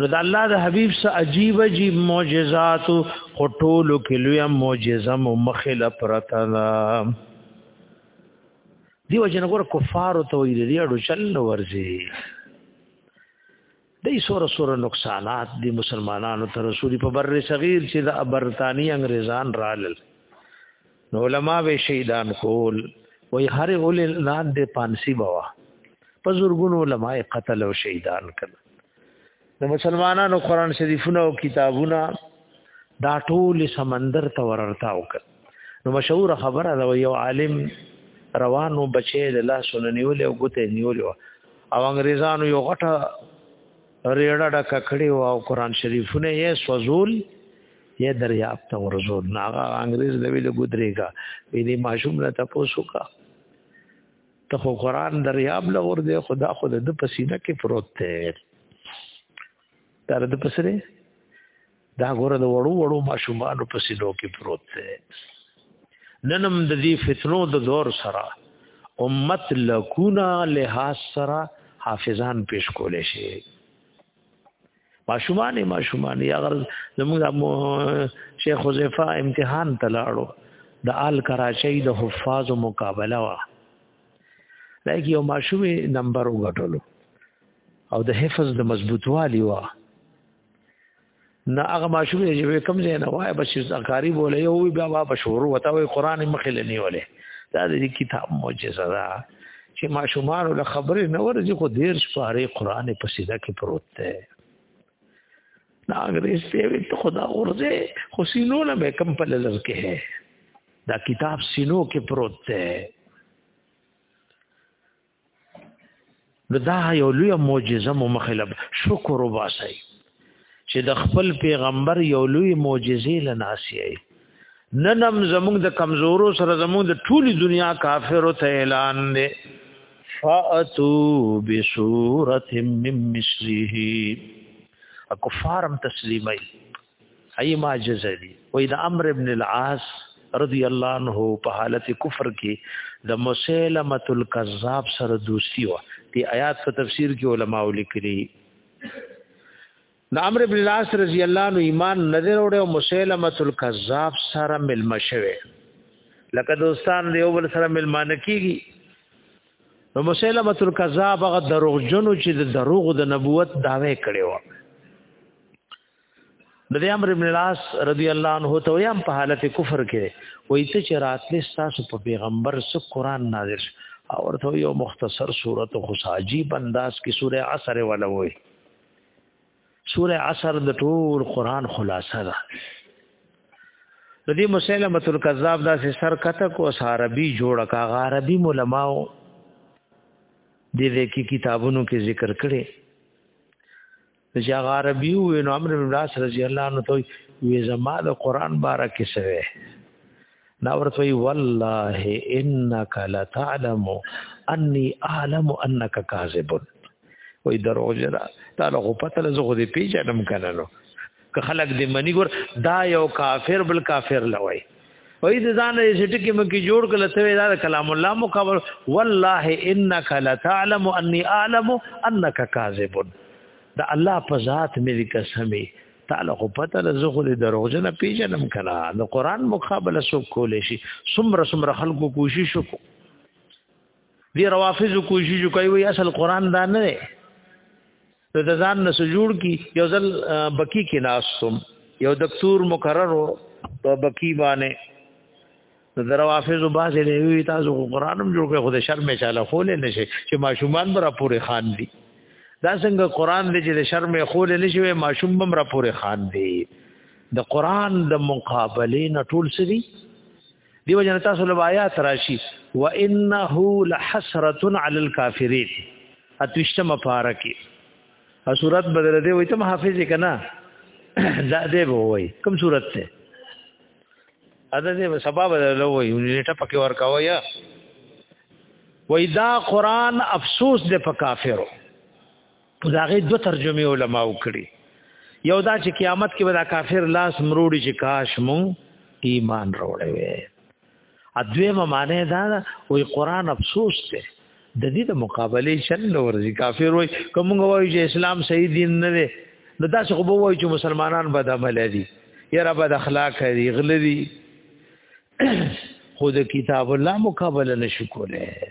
نو د الله د حبيب سره عجيب عجيب معجزات او ټولو کې لوی معجزه مو مخله پرته ده دی وجنه ګور کفار ته وي دی اړو چل ورزي دای سور سور نقصانات دی مسلمانانو ته رسول په بر صغیر چې د برتانی انګریزان رالل نو علما به شهیدان کول وای هر اول نان د پانسی بوا په زورګونو علما قتل او شهیدان کړه د مسلمانانو قران شریفونه او کتابونه دا ټول سمندر ته ورتا وکړ نو مشهور خبره دا یو عالم روانو بچی د الله سونه نیول او ګوته نیول او انګریزانو یو غټه ریړه ډکه کړی او قران شریفونه یې سوزول یې دریاب ته ورزو ناغه انګريز د ویل ګدريګا وی دې ماشوم له تاسو کا ته خو قران دریاب له ور دې خدا خو د پسینه کې پروت دی درد پسره دا ګوره د وړو وړو ماشومانو پسینو کې پروت دی ننم د دې فتنو د دور سره امت لکونا لحاظ سره حافظان پیش کولې شي ماشومان ماشومان یا غرض زموږ شیخ حذیفه امتحان ته لاړو د آل کراچۍ د حفاظ مقابله وا لکه یو ماشوم نمبر وګټلو او د حفظ د مضبوطوالي وا نه هغه ماشوم چې به کم ځای نه وای بس زکاری بوله یو بیا بابا شروع وتا وی قران مخې لنی ولې دا د کتاب معجزه ده چې ماشومان له خبرې نه ورځي خو ډیر شپاره قران په سیده کې پروت دی دا انګريز ته وي ته خدا ورځه خو سینو نه به کم په لږ کې ہے دا کتاب سینو کې پروت دی دا یو لوی معجزه مو مخلب شکر وباسي چې د خپل پیغمبر یو لوی معجزې لناسی نن هم زموږ د کمزورو سره زموږ د ټولي دنیا کافرو ته اعلان دی فاتو بسورت من مثله کفارم تسلیمای ای معجزه دی وې د امر ابن العاص رضی الله عنه په حالت کفر کې د مسلمه الکذاب سره دوستی و دی آیات په تفسیر کې علما ولیکلي د امر ابن العاص رضی الله عنه ایمان نه وروړ او مسلمه الکذاب سره ملما شوه لکه دوستان دی اول سره ملمانه کیږي نو مسلمه الکذاب هغه دروغجنو چې د دروغ د نبوت داوی کړي و د دې امر ابن لاس رضی الله عنه ته یم په حالت کفر کې وای ته چې راتلې تاسو په پیغمبر سو قران نازل او ورته یو مختصر صورت خو عجیب انداز کې سوره عصر ولا وای سوره عصر د ټول قران خلاصه ده د دې مسلمه تل کذاب داسې سر کته کو عربي جوړه کا عربي علماو دې دې کې کتابونو کې ذکر کړي چې هغه عربي و نو امر بن عاص رضی الله عنه ته وی زما د قران باره کې سوي دا ورته وی والله انك لتعلم اني اعلم انك كاذب وې دروځه دا تعالی خو پته له زه دې پیژنم کنه نو که خلک دې منی ګور دا یو کافر بل کافر لوي وای د ځان له سټکی مکی جوړ کله ته دا کلام الله مقابل والله انك لتعلم اني اعلم انك كاذب دا الله په ذات مې دې قسمي تعالی خو پته له زه خو دې دروغجنه پیژنم کنه نو قران مقابله سو کولې شي سمره سمره خلکو کوشش وکړو دی روافض کوشش کوي وي اصل قران دا نه دی نو د ځان نه جوړ کی یو ځل بکی کې ناسوم یو دکتور مقرر په بکی باندې د روافض باز له وی تاسو قرآنم جوړ کړ خو د شرم چاله خول نه شي چې ماشومان برا پوری خان دي دا څنګه قرآن دی چې د شرم خول نه شي ماشوم بم را پوری خان دي د قرآن د مقابله نه ټول سری دیو جن تاسو له آیات راشي وانه لحسرت علی الکافرین اتشتم پارکی ا صورت بدل دی وای ته حافظ کنا دا دی وای کوم صورت ته ادا دی سبب بدل وای نیټه پکې ورکاو یا وای دا قران افسوس دی په کافرو په داغه دو ترجمه علما وکړي یو دا چې قیامت کې به دا کافر لاس مروړي چې کاش مون ایمان وروړي وي ادویمه معنی دا وي قران افسوس ته د دې د مقابله چل ورځي کافر وای کوم وایي چې اسلام صحیح دین نه دی نو دا څه خو وایي چې مسلمانان بد عمل دي یاره بد اخلاق دي غل دي خود کتاب الله مقابله نشو کوله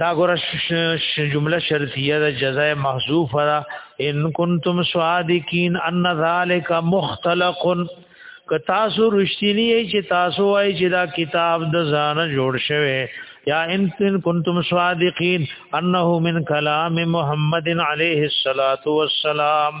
دا ګور جمله شرطیه ده جزاء محذوف را ان کنتم صادقین ان ذالک مختلق ک تاسو رښتینی چې تاسو وای چې دا کتاب د ځان جوړ شوی یا ان کنتم صادقین انه من کلام محمد علیه الصلاۃ والسلام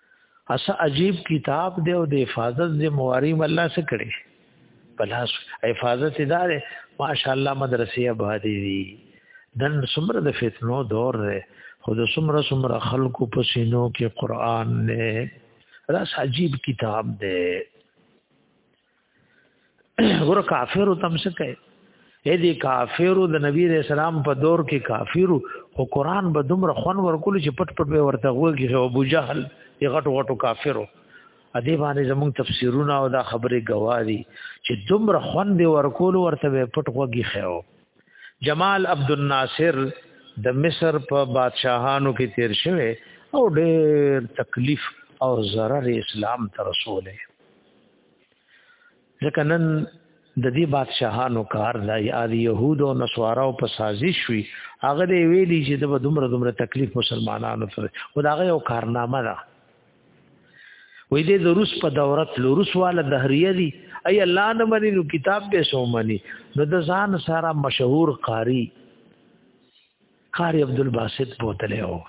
اسا عجیب کتاب دی او د حفاظت ذمہواری الله سره کړی پلاس حفاظت ادارې ماشاءالله مدرسې آبادې دي دن سمره د فتنو دور دی خو د سمره سمره خلکو په سینو کې قران نه راس عجیب کتاب دی ګور کافر تم څه کوي اې دې کافرو د نبی رسول سلام په دور کې کافرو او قران به دومره خون ورکول چې پټ پټ به ورته وږي او ابو جهل یې غټو غټو کافرو ا دې باندې زموږ تفسیرونه او دا خبره گواهی چې دومره خون به ورکول ورته به پټ وږي خو جمال عبد الناصر د مصر په بادشاهانو کې تیر شوی او ډېر تکلیف او ضرر اسلام ته رسوله ځکه نن د دې بادشاهانو کار دا یا د يهودو او نصاراو په سازش وی هغه دی ویلی چې د دومره دومره تکلیف مسلمانانو سره او دا یو کارنامه ده وې دې د روس په دورت لورس والا دهریه دی ای الله نه مني نو کتاب به سو مني نو د ځان سره مشهور قاری قاری عبد الباسط بوتله و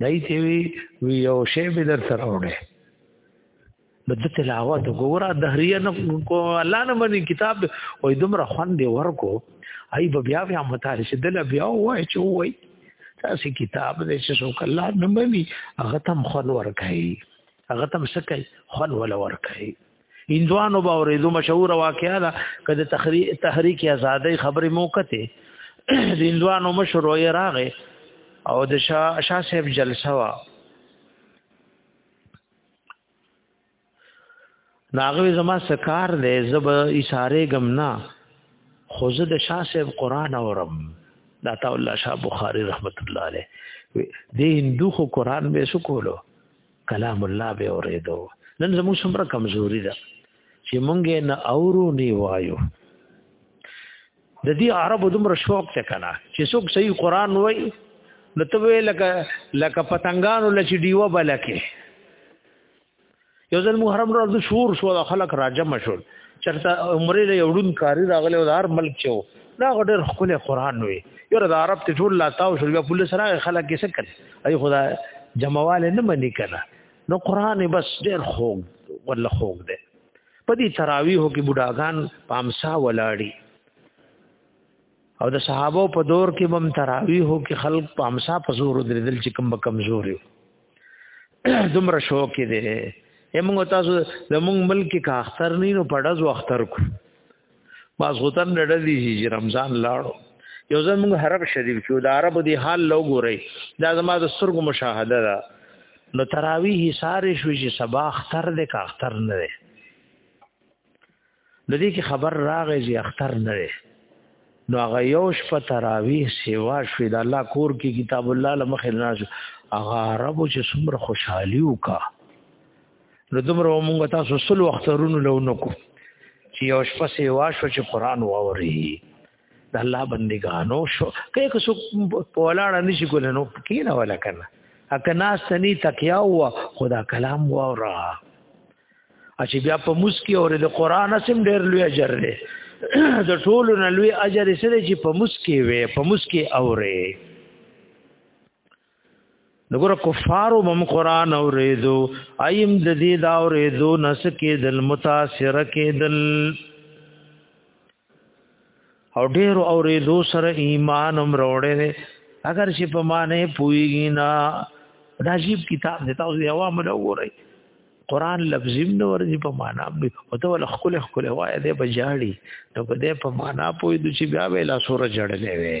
دای ته وی وی یو شی به در سره وړه نو د تلاوت ګوره دهریه نه کو الله نه باندې کتاب وې دومره خوان دی ورکو ای به بیا بیا متارش دل بیا وای چې وای تاسو کتاب دې چې څوک الله نه باندې هغه تم خوان ورکای هغه تم سکه خوان ولا ورکای هندوانو به اورېدو مشهور واقعا ده کله تحریک آزادۍ خبرې موکته هندوانو مشهور وې راغې او د شاه شاه صاحب جلسه وا ناغوی زما سکار دی زب اشاره غمنا خو زه د شاه صاحب قران اورم دا تا الله شاه بخاری رحمت الله علیه دی هندو خو قران به سکولو کلام الله به اوریدو نن زمو څومره کمزوري ده چې مونږه نه اورو نه وایو د دې عربو دومره شوق ته کنه چې څوک صحیح قران وای نو ته لکه لکه پتنګانو لچ دیو بلکه یو ځل محرم ورځ شور شو د خلک راجم شول چرته عمرې له یوډون کاری راغله د هر ملک چو دا غډر خپل قران وي یره د عرب ته ټول لا تاو شول بیا پولیس راغی خلک یې څه کړ ای خدا جمعواله نه منی کنه نو قران بس ډیر خوږ ولا خوږ دی په دې تراویح کې بډاګان پامسا ولاړی او د صحابه په دور کې بم تراویح کې خلق پامسا په زور درېدل چې کم کمزوري دومره شوق کې دی موږ تاسو د موږ ملک کې کا اختر نه نو پړز اختر کو ماسوتن ډډه دي چې رمضان لاړو یو ځل موږ حرم شریف کې د عربو دی حال لو ګوري دا زما د سترګو مشاهده ده نو تراویح ساره شو چې سبا اختر دې کا اختر نه ده د دې کې خبر راغی چې اختر نه ده نو هغه یو شپه تراویح سیوا شو د الله کور کې کتاب الله لمخې نه هغه عربو چې څومره خوشحالي وکړه نو دومره مونږ تاسو سل وخت رونو لو نکو چې یو شپه سی واشو چې قران واوري د الله بندګانو شو کې که څوک په ولاړه نشي کول نو کې نه ولا کنه اکه ناس تني تکیا هوا خدا کلام واورا اچي بیا په مسکی اور د قران سم ډېر لوی اجر دی د ټولو نه لوی اجر سره چې په مسکی وي په مسکی اوري دغه کفارو بم قران اوریدو ایم د دې دا اوریدو نس کې دل متاثر کې دل او ډیر اوریدو سره ایمان هم وروړې اگر چې په معنی پویږي نه دا عجیب کتاب دی تاسو یې عوام نه وګورئ قران لفظي نه ورځي په معنا او ته ول خپل خپل وای دې بجاړي نو په دې په معنا پوي د چې بیا ویلا سور جړلې وي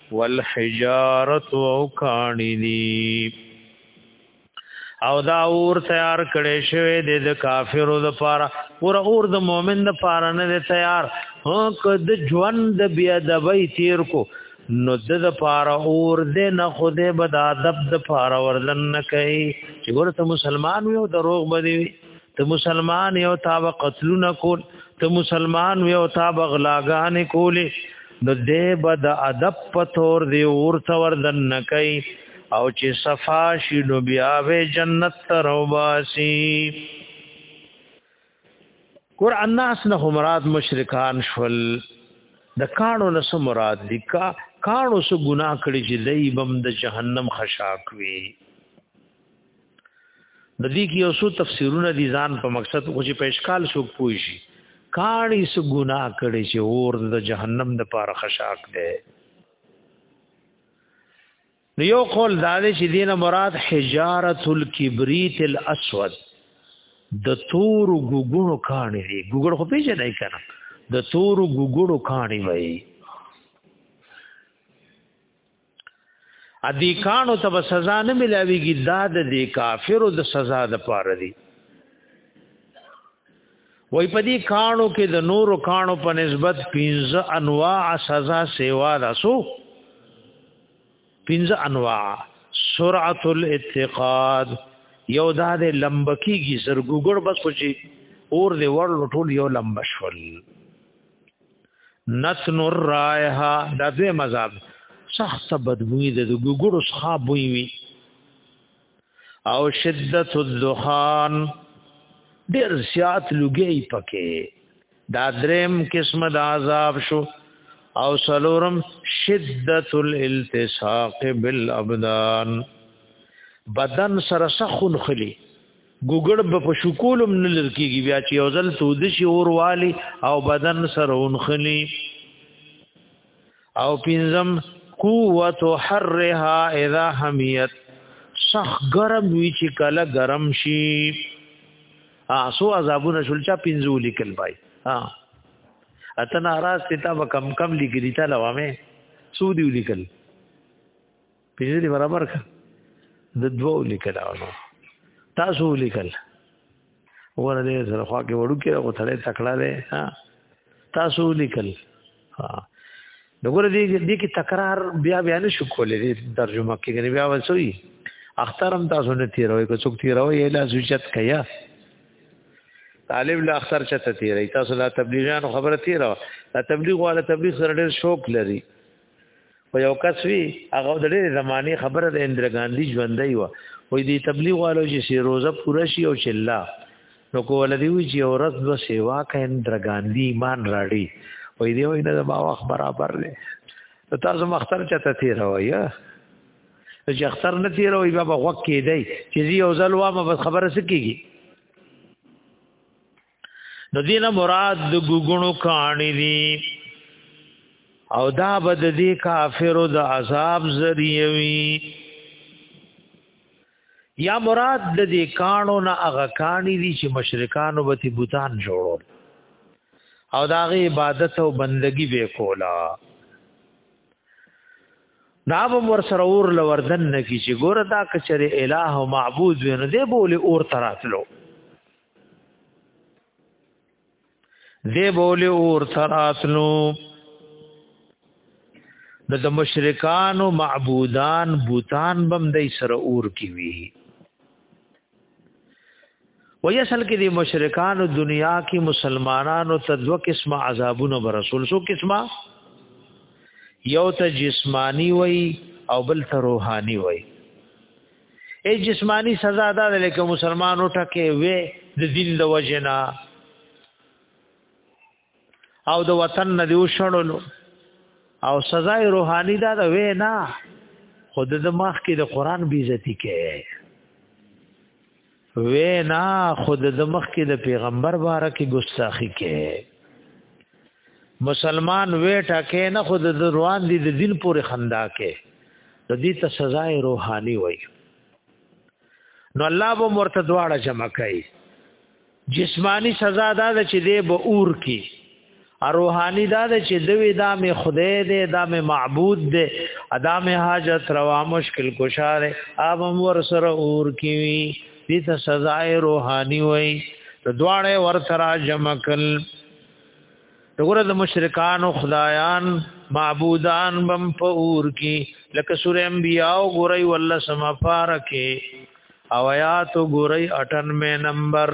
والحجارت او کانی دی او دا اور تیار کړي شوی دی د کافرو د پاره اور اور د مؤمن د پاره نه دی تیار هو کد ژوند د بیا د وی تیر کو نو د د پاره اور د نه خوده بد ادب د پاره وردن نه کوي چې ګور ته مسلمان یو دروغ بدی وي ته مسلمان یو تا به قتلونه کول ته مسلمان یو تا به غلاګانې کولې نو دې به د ادب په تور دی ورته وردن نه کوي او چې صفا شي نو بیا به جنت ته روباسي ګور الناس نه مراد مشرکان شول د کانو نه سم مراد دي کا کانو سو ګناه کړی چې دای بم د جهنم خشاک وي د دې کې یو څو تفسیرونه دي ځان په مقصد خو چې په اشکال شو پوي شي کاڼي سو ګناه کړي چې اور د جهنم د پاره خشاک دی نو یو قول دا دی چې دینه مراد حجارت الکبریت الاسود د تور ګوګونو کاڼي دی ګوګړ خو پیژنې کنه د تور ګوګړو کاڼي وایي ا دې کانو ته سزا نه ملاويږي دا د دې کافرو د سزا د پاره دی وای په دې کانو کې د نورو کانو په نسبت 15 انواع سزا سیوا رسو 15 انواع سرعت الاتقاد یو دا د لمبکی کی زرګوګړ بس پچی اور دی ور ټول یو لمب شول نتن الرائحه دا دې مذاب سخت بدبوئی د ګګړو څخه بوئی وي او شدت الدخان ډیر زیات لګي پکې دا دریم قسم د عذاب شو او سلورم شدت الالتصاق بالابدان بدن سره سخن خلی ګوګړ به په شکولم نه لرکیږي بیا چې یو ځل تود شي اور والی او بدن سره اونخلی او پینزم قوت حرها اذا حمیت سخ گرم وی چې کله گرم شي اسو عذابونه شول چا پینزو لیکل بای ها اته ناراض ته تا کم کم لیکلی تا لوامه سودی لیکل پنځه دی برابر کړ د دوو لیکل نو تاسو لیکل ور دې سره خوا کې وړو کې او تړې تکړه دې ها تاسو لیکل ها دغه دې دې کې تکرار بیا بیا نه شو کولې دې ترجمه کې غني بیا وسوي اخترم تاسو نه تیروي کو څوک تیروي یې لا سوچت کیا طالب لا اختر چته تیرې تاسو لا تبلیغیان خبره تیرو لا تبلیغ والا تبلیغ سره ډېر شوق لري و یو کس وی هغه د ډېر زمانه خبره د اندر ګاندی ژوندۍ و وې دی تبلیغ والو چې سی روزه پوره شي او چې الله نو کو ولدی وی چې اورز دو سیوا کا اندر ګاندی ایمان راړي وې دی وې نه ما وخت برابر لې نو تاسو مختر چته تیر وای چې اختر نه تیر وای بابا وقت کې دی چې یو ځل وامه بس خبره سکیږي نو دینه مراد د ګګونو کانی دي او دا بد دي کافرو د عذاب ذریعہ وی یا مراد د دې کانو نه هغه کانی دي چې مشرکانو به بوتان جوړول او داغه عبادت او بندگی به کولا دا به ور سره اور لوردن نه کی چې ګوره دا کچره الہ او معبود ونه دی بوله اور تراتلو دی بولی اور تراتلو نو د مشرکانو معبودان بوتان بم دای سره اور کی وی وای اصل کې د مشرکانو دنیا کې مسلمانانو ته دوه قسمه عذابونه بر رسول سو قسمه یو ته جسمانی وای او بل ته روحانی وای ای جسمانی سزا دا ده لکه مسلمان وټکه وې د دین د وجنا او د وطن نه دی وشړلو او سزا روحانی دا ده وې نه خود د مخ کې د قران بیزتی کې وینا خود د مخ کې د پیغمبر باره کې ګستاخی کې مسلمان وې ټکه نه خود د روان دي د دین پورې خندا کې د دې ته سزا روحاني وای نو الله به مرتد واړه جمع کوي جسمانی سزا دا ده چې دی به اور کې روحانی دا د چې دوی دا مې خدای دی دا مې معبود دی ادا مې حاجت روا مشکل کوشاره اب هم ور سره اور کیوي دې ته سزا روحانی وای د دواړه ور سره جمکل دغه د مشرکان او خدایان معبودان بم په اور کې لکه سورې انبیاء او ګورای والله سما پارکه او آیات ګورای 98 نمبر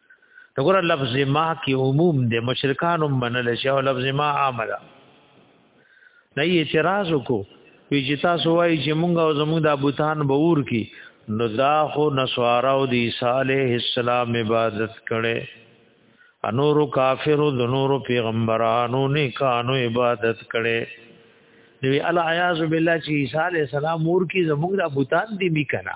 دغه لفظ ما کې عموم د مشرکان منل شي او لفظ ما عامه نه اعتراض کو وی چې تاسو وایي چې مونږ او زموږ د بوتان به ور کی نو دا خو نسوارا او د عیسی علیه السلام عبادت کړي انور کافر د نور پیغمبرانو نه کانو عبادت کړي دوی الا عیاذ بالله چې عیسی علیه السلام ور کی زموږ د بوتان دی میکنا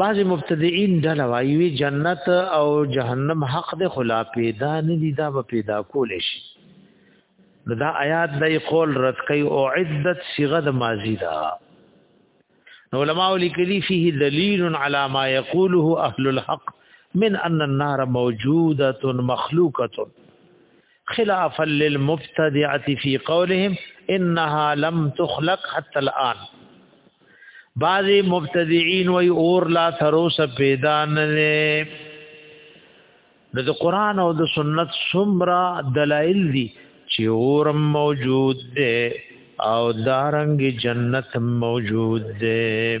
بعض مبتدعين ډله وايي جنت او جهنم حق د خلا پیدا نه دي دا به پیدا کول شي دا آیات دای قول رد کوي او عدت صيغه د ماضي دا نو علماء لیکلي فيه دلیل على ما يقوله اهل الحق من ان النار موجوده مخلوقه خلافا للمبتدعه في قولهم انها لم تخلق حتى الان بعضی مبتدعين وی اور لا تروس پیدا نه د قران او د سنت سمرا دلائل دي چې اور موجود ده او دارنګ جنت موجود ده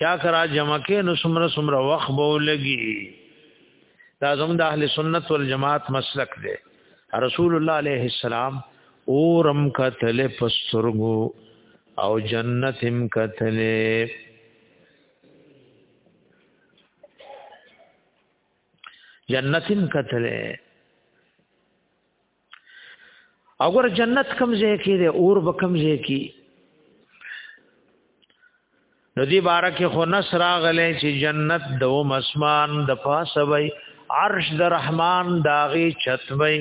چا کرا جمع کې نو سمره سمره وخت به لګي دا زموږ د اهل سنت والجماعت مسلک دی رسول الله عليه السلام اورم کتل پسترغو او جنتم کتل جنتم کتل اگر جنت کم ځای کې دی اور به کم ځای کې نو دی بارکه خو نصر غلې چې جنت دوم اسمان د پاسه وي عرش د رحمان داغي چتوي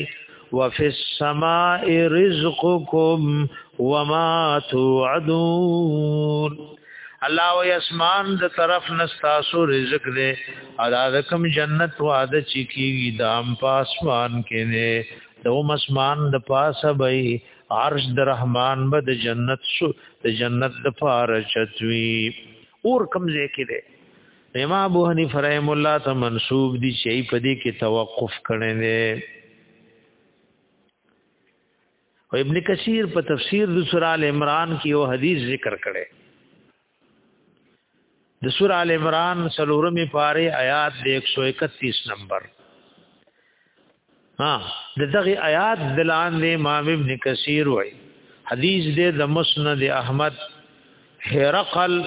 وفي السماء رزقكم وما توعدون الله او اسمان د طرف نستاسو رزق دې ادا د کوم جنت وعده چی کیږي د ام پاسوان کې نه د اوم اسمان د پاسه به عرش د رحمان به د جنت شو د جنت د پار چتوي اور کوم ځای کې دې امام ابو حنیفه رحم الله ته منسوب دي شی په دې کې توقف کړي او ابن کثیر په تفسیر د سورہ ال عمران کې یو حدیث ذکر کړي د سورہ ال عمران سلورمه پاره آیات د 131 نمبر ها د دغه آیات دلان د امام ابن کثیر وای حدیث د مسند احمد هرقل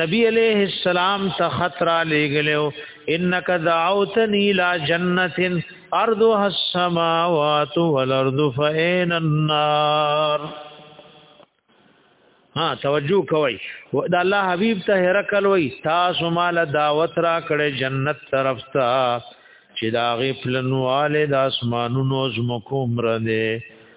نبی علیہ السلام ته خطر لګلو انک دعوتنی لا جنت ارضها السماوات والارض فاین النار ها توجه کوي دا الله حبيب ته هرکل وي تاسو مال دعوت را کړې جنت طرف ته چې دا غفلنواله د اسمانونو زمکو مرده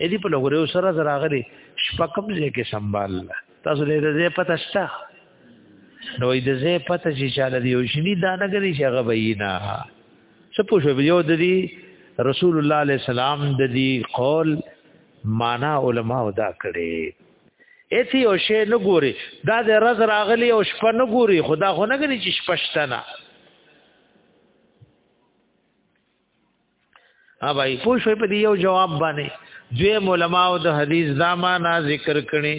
اې دې په لغوري سره زراغلي شپکم دې کې سنبال تاسو دې دې پته شته نو دې دې پته چې چاله دی او شنی دا نه غري چې هغه وینا څه پوښو یو د دې رسول الله علیه السلام د دې قول معنا علما ادا کړي اته یو شی نه ګوري دا د رز راغلی او شپه نه ګوري خدا خو نه غري چې شپشتنه ها بھائی پوه شوي په دې یو جواب باندې دوی علماء د حدیث دا معنا ذکر کړي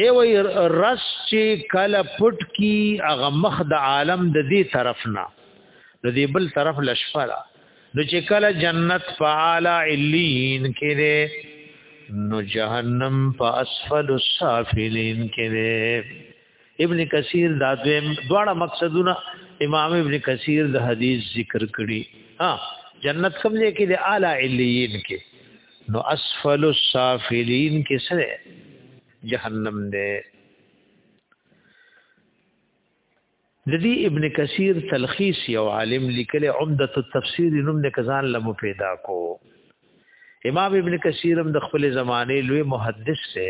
ای وای رس چې کله پټ کی هغه مخ د عالم د دې طرف نه د دې بل طرف لشفه ده نو چې کله جنت فعالا علین کې ده نو جهنم په اسفل السافلین کې ده ابن کثیر دا دویم دواړه مقصدونه امام ابن کثیر د حدیث ذکر کړي ها جنت کوم ځای کې د اعلی علیین کې نو اسفل السافلین کې سره جهنم ده د دې ابن کثیر تلخیص یو عالم لیکل عمدۃ التفسیر نوم د کزان لمو پیدا کو امام ابن کثیر هم د خپل زمانه لوی محدث دی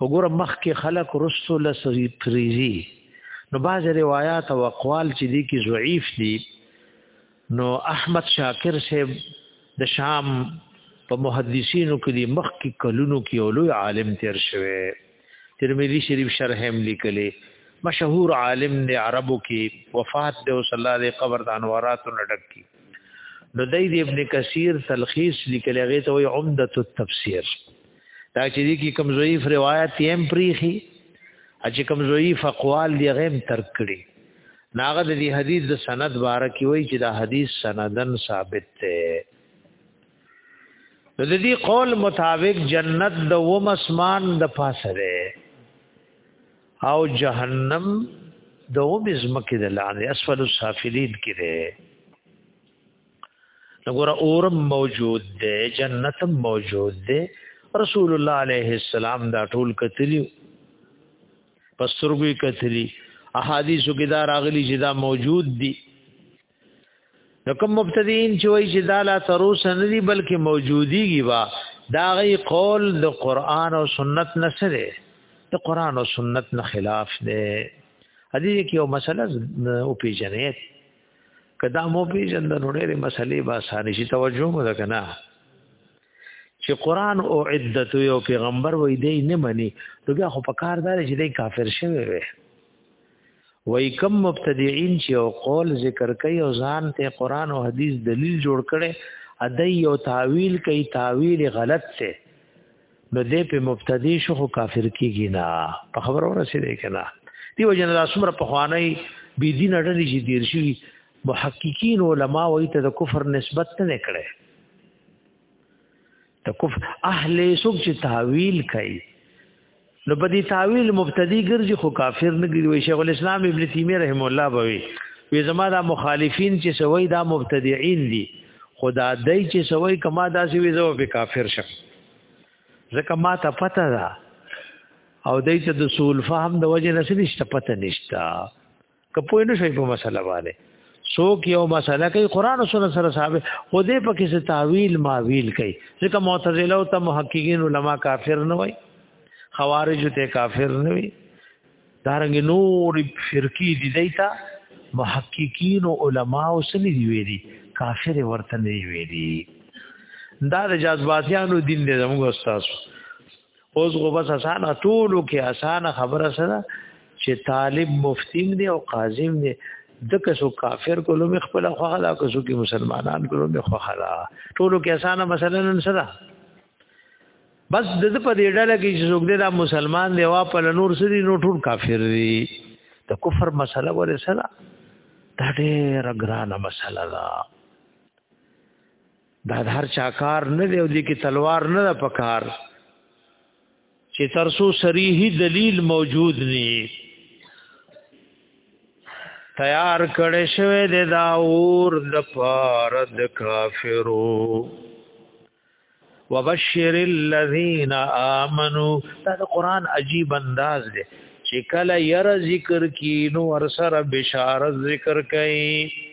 وګوره مخ کې خلق رسول سری تریزی نو باز روایت او اقوال چې دي کې ضعیف دي نو احمد شاکر سے د شام په محدثینو کې دی مخ کې کلونو کې او لوی عالم تیر شوی ترمذی شریف شرح هم لیکلې مشهور عالم دی عربو کې وفات دی او صلی الله علیه قبر د انوارات نډک کی نو دای دی ابن کثیر تلخیص لیکل هغه ته وی عمدۃ التفسیر دا چې دې کې کم ضعیف روایت یې پریخي چې کم ضعیف اقوال دی غیم ترک کړي ناغه د دې حدیث د سند باره کې وی چې دا حدیث سندن ثابت دی نو د دې قول مطابق جنت د ومسمان د پاسه ده او جهنم د اومې زمکه د لاندې اسفل السافلین کې ده نګوره اورم موجود ده جنت موجود ده رسول الله علیه السلام دا ټول کتلی پسترګوی کتلی احادیثو کې دا راغلی چې دا موجود دي نو کوم مبتدین چې وایي چې دا لا تر اوسه نه دي بلکې موجودیږي وا دا غي قول د قران او سنت نه سره د قران او سنت نه خلاف دی حدیث کې یو مسله او پیژنې کدا مو پیژن د نړۍ مسلې با ساري شي توجه مو ده کنه چې قران او عدت یو پیغمبر وې دی نه مني نو بیا خو په کار دار چې دی کافر شوی وي وای کم مبتدعين چې او قول ذکر کوي او ځان ته قران او حديث دلیل جوړ کړي ادي او تعویل کوي تعویل غلط څه نو دې په مبتدی شو خو کافر کیږي نه په خبرو رسیدې کنا دیو جن رسمره په خوانی بی دین اړل چې دیر شي محققین علما وایي ته د کفر نسبت نه کړي د کفر اهل سوک چې تعویل کوي نو په دې تعویل مبتدی ګرځي خو کافر نه ګرځي شیخ الاسلام ابن تیمیه رحم الله بوي وی زما دا مخالفین چې سوي دا مبتدعين دي خدا دای چې سوي کما دا سوي زو به کافر شم ځکه ما ته پته ده او دای ته د سول فهم د وجه نسل نشته پته نشته که پوه نه شي په مسله باندې څوک یو مسله کوي قران او سنت سره صاحب خو دې په کې څه تعویل ماویل کوي ځکه معتزله او ته محققین علما کافر نه وای خوارج ته کافر نه وي دارنګ نور فرقی دي دیتا محققین او علما او سنی دی ویلي کافر ورته نه ویلي دا د جذباتیانو دین دی زموږ استاد اوس غو بس اسانه ټولو کې اسانه خبره سره چې طالب مفتیم دی او قاضیم دی د کسو کافر کولو مې خپل خوخه دا کسو کې مسلمانان کولو مې خوخه دا ټولو کې اسانه مثلا نن سره بس د دې په دې ډله کې چې څوک دا مسلمان دی وا په نور سری نو ټول کافر دی د کفر مسله ورې سره دا ډېر ګرانه مسله ده دا د هر چا کار نه دی او دې کې تلوار نه ده پکار چې ترسو صریحي دلیل موجود ني تیار کړي شوی د داور د پار د کافرو وبشر الذين امنوا دا د قران عجیب انداز دی چې کله ير ذکر کینو ور سره بشارت ذکر کړي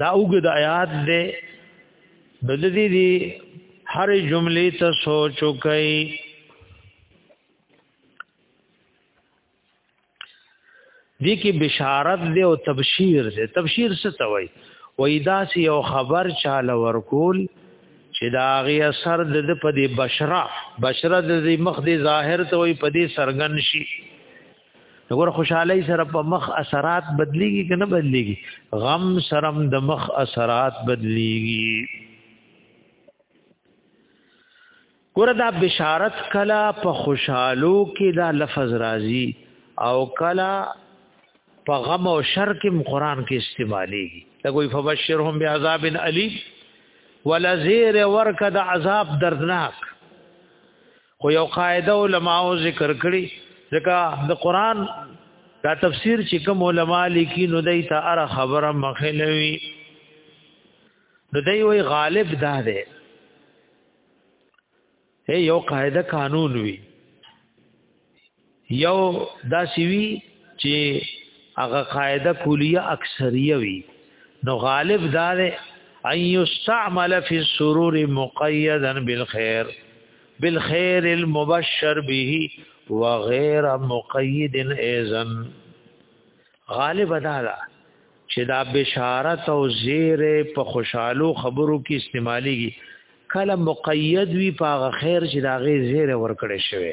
دا اوګه د آیات دی د دې دی هر جملې ته سوچ وکړئ دې کې بشارت دی او تبشیر دی تبشیر څه ته وایي وای دا سی یو خبر چاله ورکول چې دا غي اثر د په دې بشرا بشرا د مخ دې ظاهر ته وای په دې سرګن شي نګور خوشحالي سره په مخ اثرات بدليږي کنه بدليږي غم سره د مخ اثرات بدليږي ګور دا بشارت کلا په خوشحالو کې دا لفظ راځي او کلا په غم او شر کې قرآن کې استعمالي دا کوئی فبشرهم بعذاب الیم ولزیر ورک د عذاب دردناک خو یو قاعده علماو ذکر کړي ځکه د قران دا تفسیر چې کوم علما لیکي نو دای ته اره خبره مخلوي نو دای وی غالب دا ده یو قاعده قانون وی یو دا سیوی چې هغه قاعده کلیه اکثریه وی نو غالب دا ده ان یستعمل فی السرور مقیدا بالخير بالخير المبشر به وغیر مقید ایزا غالب دا ده چې دا بشارت او زیر په خوشحالو خبرو کې استعماليږي کله مقید وی په خیر چې دا غي زیر ورکړې شوی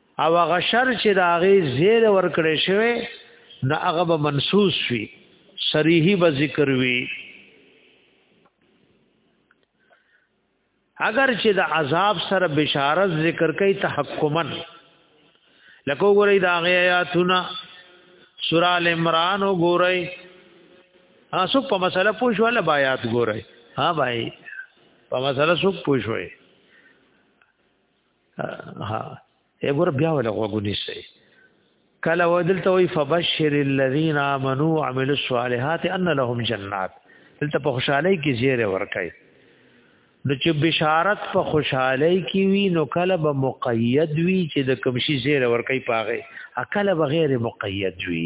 او هغه شر چې د هغې زیر ورکړی شوی نو هغه به منسوس وي صریحي به ذکر وي اگر چې د عذاب سره بشارت ذکر کوي تحکمن لکه وګورئ دا غي آیاتونه سورہ ال عمران وګورئ تاسو په مسله پوښول بیات ګورئ ها بھائی په مسله سو پوښوي ها وګور بیا ولا غوګونی شي کله ودل ته وی فبشر الذين امنوا وعملوا الصالحات ان لهم جنات دلته په خوشحالي کې زیره ورکړي نو چې بشارت په خوشحالي کې وی نو کله به مقید وی چې د کمشي زیره ورکړي پاغه اکل بغیر مقید وی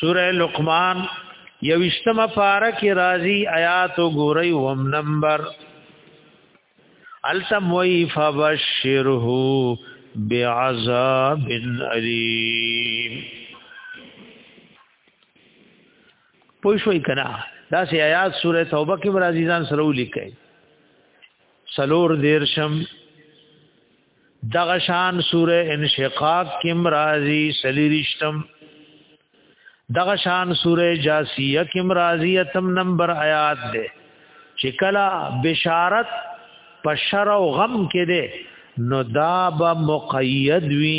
سوره لقمان یوشتمه پارا کې راځي آیات وګورئ وم نمبر التم وی فبشره بعذاب الیم پوه شوي کنه دا سي آیات سوره توبه کې مرزيزان سره ولیکي سلور دیرشم دغه شان سوره انشقاق کم رازی سلیرشتم دغه شان سوره جاسیه کم رازی اتم نمبر آیات ده چې کلا بشارت په شر او غم کې ده نو دا به مقید وي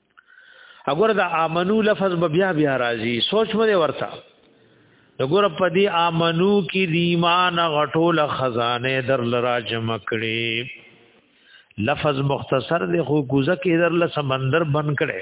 اګور دا امنو لفظ به بیا بیا راځي سوچ مې ورته وګور په دې امنو کې د ایمان غټول خزانه در لرا جمع کړي لفظ مختصر دی خو کوزه کې در له سمندر بن کړي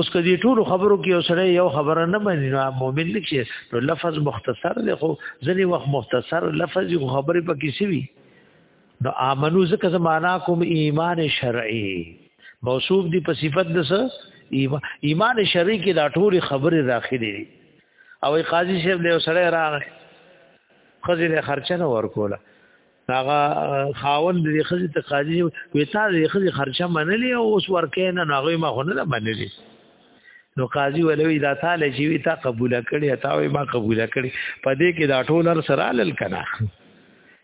اوس کدي ټول خبرو کې اوسره یو خبره نه مني نو مؤمن نشي نو لفظ مختصر دی خو ځنی وخت مختصر لفظ یو خبره پکې سوي نو امنو ځکه زمانہ کوم ایمان شرعي موصوف دی په صفت د ایمان شرعي کې دا ټول خبره داخلي دي او قاضي صاحب له سره راغی خزینه خرچه نه ورکوله هغه خاوند دې خزي ته قاضي وي تا دې خزي خرچه منلې او اوس ورکې نه هغه ما خو نه منلې نو قاضي ولوي دا تعالی چې وي تا قبول کړي تا وي ما قبول کړي په دې کې دا ټول هر سره لل کنا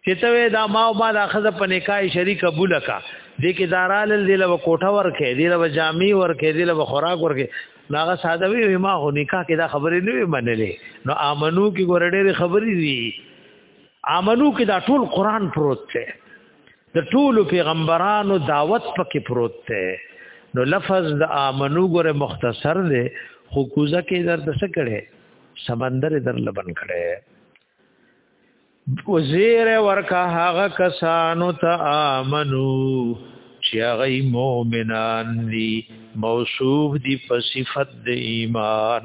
چې ته دا ما او ما دا خزه په نکاح شریک قبول کا دې کې دارال دې له کوټه ورکه دې له جامي ورکه دې له خوراک ورکه ناغه ساده وی ما هو نکاح کې دا خبرې نه منلې نو امنو کې ګورډې خبرې دي امنو کې دا ټول قران پروت دی د ټول پیغمبرانو دعوت پکې پروت دی نو لفظ د امنو ګره مختصر دی خو کوزه کې در د څه کړي سمندر در لبن کړي وزیر ورکا هغه کسانو ته امنو چې هغه مؤمنان دي موصوف دي په صفت د ایمان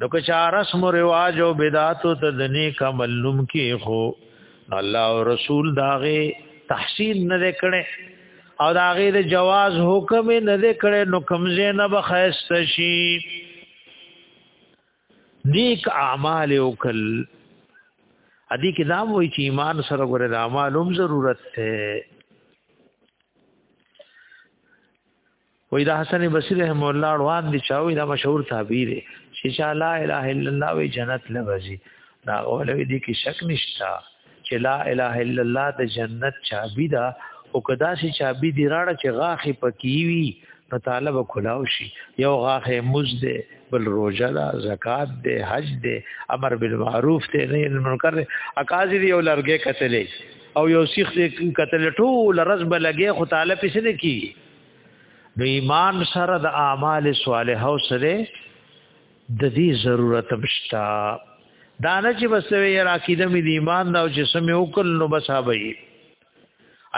نو که چا رسم و رواج او بدعت ته د نیک عمل نوم کې خو الله او رسول داغه تحسین نه کړي او دا غیر جواز حکم نه دې کړي نو کمزې نه بخښت شي نیک اعمال وکل ادي کې دا وایي چې ایمان سره غره د اعمالوم ضرورت ده وای دا حسن بصری رحم الله روان دي چاوي دا مشهور تابعی دی چې چا لا اله الا الله وی جنت لوزي دا ولوي دي کې شک نشتا چې لا اله الا الله د جنت چابي دا او کدا شي چابي دی راړه چې غاخي پکی وی نو طالب کلاو شي یو غاخه مز ده بل روزه ده زکات ده حج ده امر بالمعروف ده نه منکر اکاذی یو لرګه کتلې او یو سیخ دې قتل ټول رزب لګي خو تعالی پسې نه کی نو ایمان سره د اعمال صالحه او سره د دې ضرورت مشتا دا نه چې بس وی عقیده مې د ایمان دا او چې سم یو کل نو بس هبي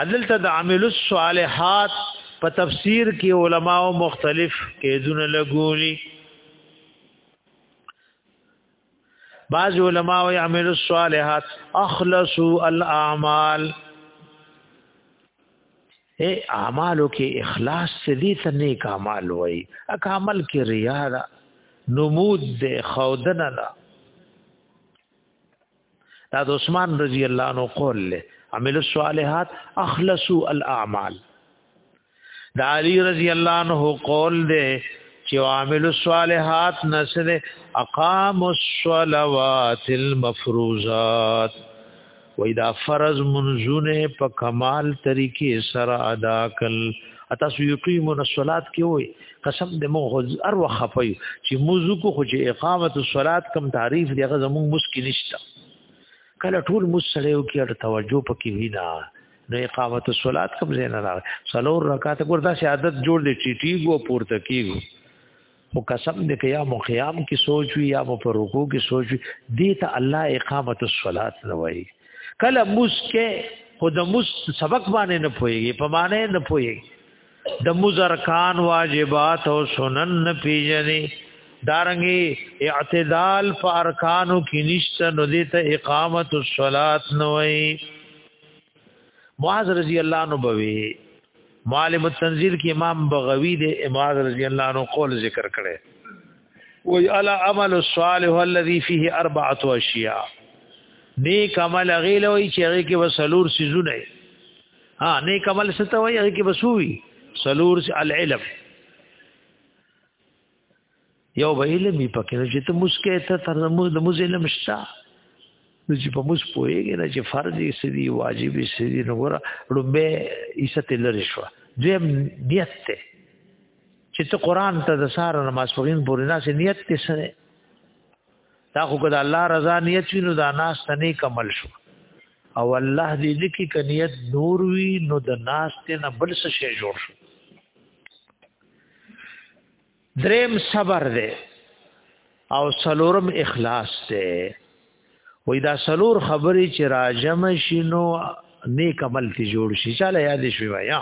عدل ته د عمل الصالحات په تفسیر کې علما او مختلف کېدونه لګولي بعض علما او عمل الصالحات اخلصوا الاعمال اے اعمالو کې اخلاص څه دي ته نیک اعمال وای اک عمل کې ریا دا نمود دې خودنه دا دا د عثمان رضی الله عنه قول له عمل الصالحات اخلصوا الاعمال دا علی رضی الله عنه قول دې چې عامل الصالحات نسره اقام الصلوات المفروضات وای دا فرض منزونه په کمال طریقې سره ادا کل اته سو یقیمون الصلات کې وای قسم دې مو هر وخت خپي چې موضوع کو خو چې اقامت الصلات کم تعریف دی هغه زموږ مسکی نشته کله ټول مسړیو کې اړ توجه پکې وینا نو اقامت الصلات کم زین نه راغله سلور رکعات ګوردا سي عادت جوړ دي ټی ټی ګو پورته کیږي خو قسم دې کې یا مقیام کې سوچ وي یا په رکوع کې سوچ وي دې ته الله اقامت الصلات نه وایي کله مسکه خو د مس سبق باندې نه پويږي په معنی نه پويږي د مزرکان واجبات او سنن نه پیژنې دارنګي اعتدال په ارکانو کې نشته نو دې ته اقامت الصلات نه وایي معاذ رضی الله عنه بوي معالم التنزيل کې امام بغوي د امام رضی الله عنه قول ذکر کړي وی الا عمل الصالح الذي فيه اربعه اشياء نیک عمل غیل وی چې هغه کې وسلور سيزونه ها نیک عمل ست وی هغه کې وسوي سلور العلم یو به علم یې پکې نه چې ته مسکه ته تر موږ د موږ علم شته نو چې په موږ پوهېږي نه چې فرض یې سړي واجب یې سړي نو ګوره لومبه عزت لري شو دویم نیت ته چې ته قران ته د سار نماز پوهین پورې نه سي نیت ته سره دا خو کله الله رضا نیت وینو دا ناس ته نه کمل شو او الله دې دې کې کنیت نور وی نو د ناس ته نه بل څه شی جوړ شو دریم صبر دی او سلورم اخلاص دی وې دا سلور خبرې چې راجم شینو نیک عمل ته جوړ شي چاله یاد شي وایا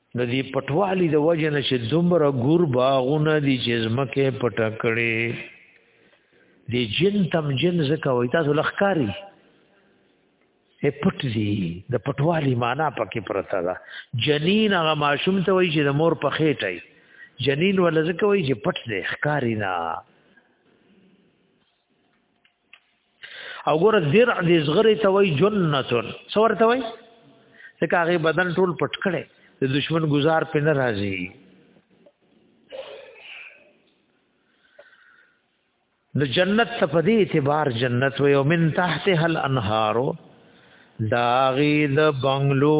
د دې پټوالي د وجه نه چې دومره ګور باغونه دي چې زمکه پټ کړي د جن تم جن زکه وای تاسو لخکاری اے پټ دي د پټوالي معنا پکې پرته ده جنین هغه ماشوم ته وای چې د مور په خېټه جنین ول زکه وای چې پټ دي ښکاری نه او ګور درع د زغری ته وای جنتون څور ته وای ځکه هغه بدن ټول پټ کړي د دشمن گزار په نه راځي د جنت ته په دې اعتبار جنت وي او من تحتها الانهار داغي د بنگلو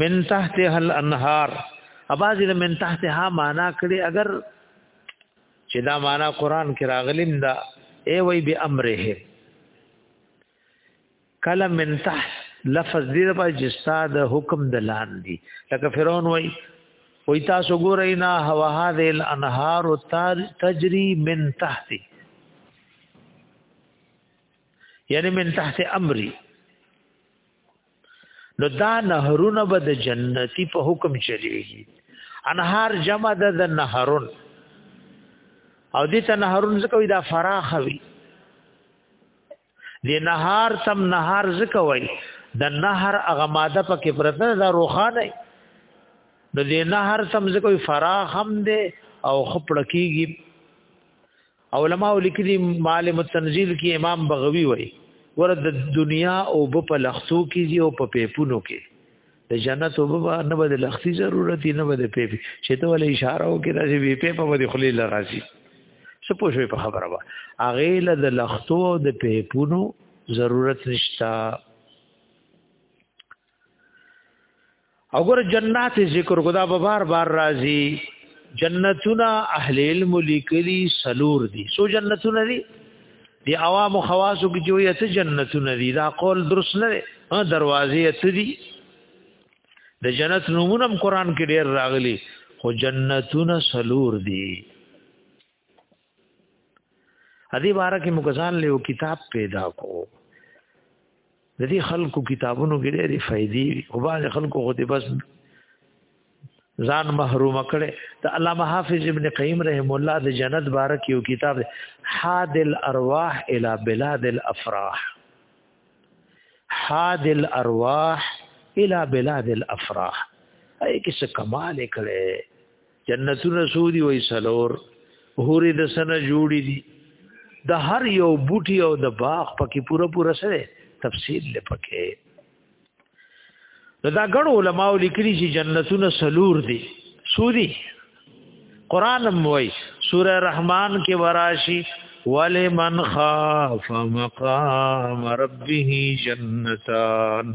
من تحت هل انهار اباځي د من تحت ها معنا کړي اگر چې دا معنا قران کې راغلیم دا ای وی به امره کلم من تحت لفظ دې په جستا د حکم د لان دی لکه فرعون وای وای تاسو ګورئ نه هوا هذه الانهار تجري من تحت یعنی من تحت امری نو دا نهرونه به د جنتی په حکم چلیږي انهار جمع د د نهرون او دې ته نهرون څه کوي دا فراخ وي دې نهار تم نهار څه کوي د نهر هغه ماده پکې پرته دا روخانه نو دې نهر تم څه کوي فراخ هم دې او خپل کیږي علماء لیکلي معالم التنزيل کې امام بغوي وایي ورته د دنیا او په لختو کې او په پیپونو کې د جنت او په نه بده لختي ضرورت نه بده پیپ چې ته ول اشاره او کې راځي وی پیپ په دې خلی لراسي څه پوښوي په خبره وا اغه له د لختو او د پیپونو ضرورت نشتا او ګور جنات ذکر کو دا بار بار راځي جنتونه اهل علم لیکلي سلور دي سو جنتونه دي دی عوام خواصو کې جو یت جنتونه دي دا قول درست نه دی دروازې یت دي د جنت نمونه قرآن کې ډېر راغلي خو جنتونه سلور دي ادي باره کې مګزان له کتاب پیدا کو د دې خلکو کتابونو کې ډېری فائدې او باز خلکو خو دې بس ځان محروم کړي د علامه حافظ ابن قیم رحم الله د جنت بارک یو کتاب حاد الارواح الى بلاد الافراح حاد الارواح الى بلاد الافراح اې کې څه کمال کړي جنتونه سودی وای سلور هوري د سنه جوړی دي د هر یو بوټي او د باغ پکې پوره پوره سره تفصیل لپکې دا ګڼ علماء لیکلي چې جنتونه سلور دي سودی قران موي سوره رحمان کې وراشي ولمن خاف مقام ربه جنتان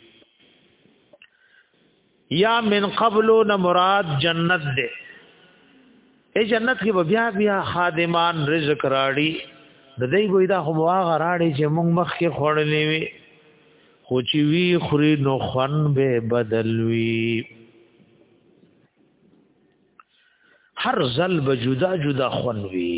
یا من قبلو نه مراد جنت ده ای جنت کې به بیا بیا خادمان رزق راړي د دې ګوي دا هم واغه راړي چې موږ مخ کې خړلې وي خو چې وی خوري نو خون به بدل وي هر ځل به جدا جدا خون وي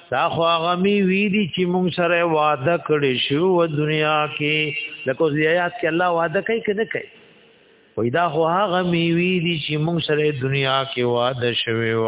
دا خو هغه می وی دي چې مونږ سره وعده کړی شو و دنیا کې لکه زیات کې الله وعده کوي کنه کوي وای دا خو هغه می وی دي چې مونږ سره دنیا کې وعده شوی و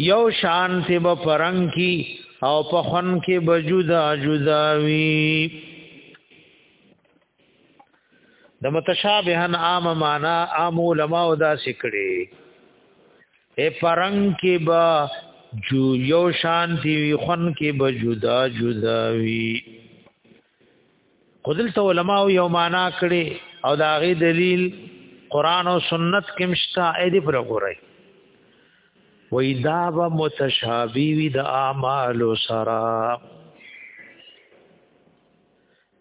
یو شان ته به پرنګ کی او په خون کې به جدا جدا وي د متشابهن عام معنا عام علماء دا سکړي اے پرنګ کې با جو یو شانتی وی خون کې به جدا جدا وی خودل ته علما یو معنا کړي او دا غي دلیل قران او سنت کې مشتا اې دې پر وګورئ وای دا به متشابه وي د اعمال سره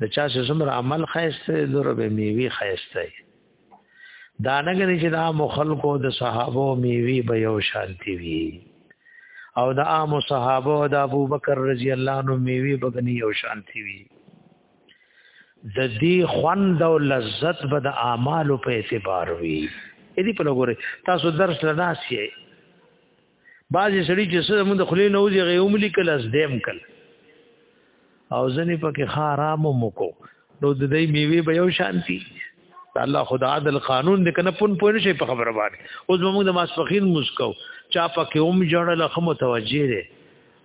د چا چې زمر عمل خیسته دره به میوي خیسته دا نه غني چې دا مخلکو د صحابه میوي به یو شانتی وي او د عام صحابه او د ابو بکر رضی الله عنه میوي به غني یو شانتی وي د دې خوند او لذت به د اعمالو په اعتبار وي دې په لګوري تاسو درس لناسي بعضی سړي چې سره موږ د خلې نه وځي غي عملي کله از دیم کل او ځنې پکې خارام موکو نو د دې میوه به یو شانتي الله خدا عدل قانون دې کنه پون پون شي په خبره باندې اوس موږ د ماسفخین مسکو چا پکې اوم جوړل خو متوجي دي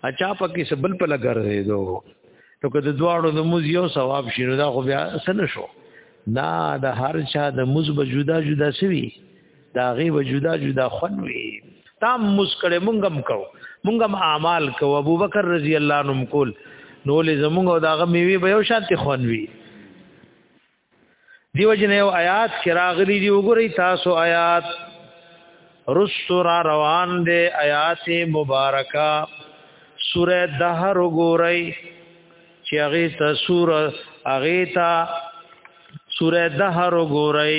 اچا پکې سبل په لګر دی دو نو که د دواړو د موز یو ثواب شي نو دا خو بیا سن شو دا د هر چا د موز به جدا جدا سوي دا غي وجودا جدا خون وي تام مسکړه مونږم کو مونږم اعمال کو ابو بکر رضی الله عنه کول نو له زمونږ او داغه میوي به یو شانتي خون وي دیو جن یو آیات کې راغلي دی وګورئ تاسو آیات رسو را روان دی آیات مبارکه سوره دهر وګورئ چې هغه ته سوره هغه ته سوره دهر وګورئ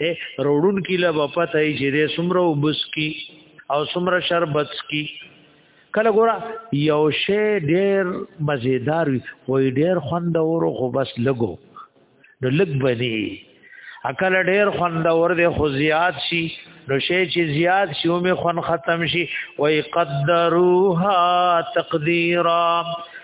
اے روړون کی لا پته ای چې دې سمره وبس کی او سمره شربت کی کله ګورا یو شی ډیر مزیدار وي وای ډیر خوند اور خو بس لګو نو لګ بنی اکل ډیر خوند اور دې خو زیات شي نو شی چې زیات شي او می خون ختم شي وای قدروها تقدیرا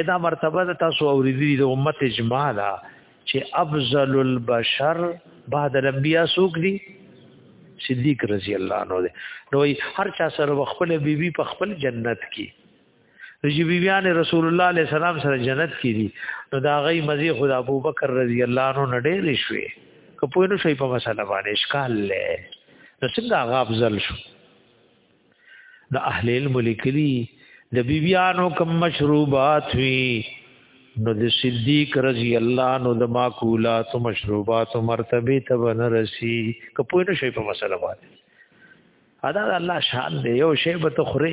ادا مرتبه د تاسو اوریدلی د امت اجماع ده چې افضل البشر بعد الانبیاء سوق دي صدیق رضی الله عنه ده نو هر چا سره خپل بیبي په خپل جنت کې رجی بیبیان رسول الله علیه السلام سره جنت کې دي نو دا غي مزي خدا ابو بکر رضی الله عنه نه ډېر شوي کپوینو شي په مسله باندې اشکال لې نو څنګه هغه افضل شو د اهل علم لیکلي د بیبیانو کم مشروبات وی نو د صدیق رضی الله نو د ماکولات مشروبات مرتبه ته ونرسي کپوی نو شی په مسله باندې ادا الله شان دی یو شی به تخری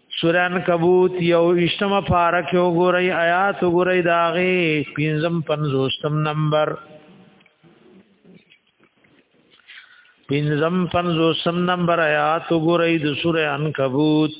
سورہ عنکبوت یو اشتمه پارک یو ګورئ آیات ګورئ داغه پنځم پنځوستم نمبر پنځم پنځوستم نمبر آیات ګورئ د سورہ عنکبوت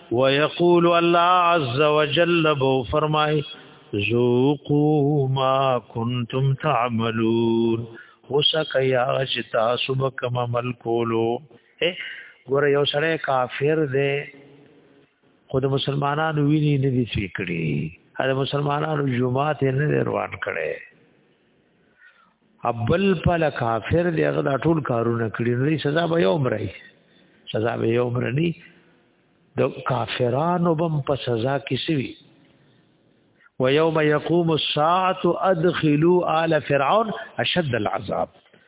ويقول الله عز وجل بو فرمای ذوقوا ما كنتم تعملون وسک یا جتا سب کم عمل کولو ګور یو سره کافر دی خود مسلمانانو ویني نه دي سوي کړی هغه مسلمانانو جمعه ته نه روان کړي ابل پل کافر دی هغه دا ټول کارونه کړی نو سزا به یو مرای سزا به یو مرنی د کافرانو بم په سزا کې سوي و یوم یقوم الساعه ادخلوا آل فرعون اشد العذاب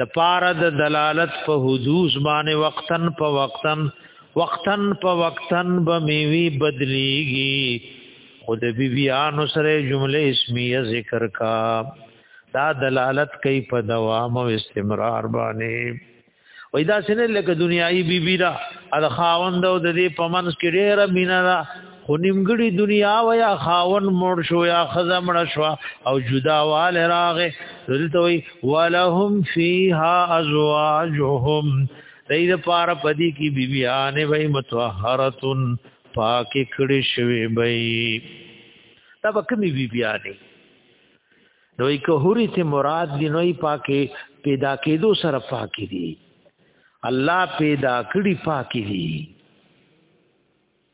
د پاره د دلالت په حدوث باندې وقتن په وقتن وقتن په وقتن به میوي بدليږي خود بی بیانو سره جمله اسمیه ذکر کا دا دلالت کوي په دوام او استمرار باندې وای دا سینه لکه دنیایي بی بی را د خاوند او د دې پمنس کې ډېره مینا خو نیمګړي دنیا و یا خاون مړ شو یا خزه مړ شو او جدا وال راغې دلته وی ولهم فیها ازواجهم دای د پار پدی کی بیبیان وی متطهرتن پاک کړي شوی وی دا بکمی بیبیان نوې کهوري ته مراد دی نوې پاکي پیدا کېدو سره پاکي دي الله پیدا کړی پاکي دي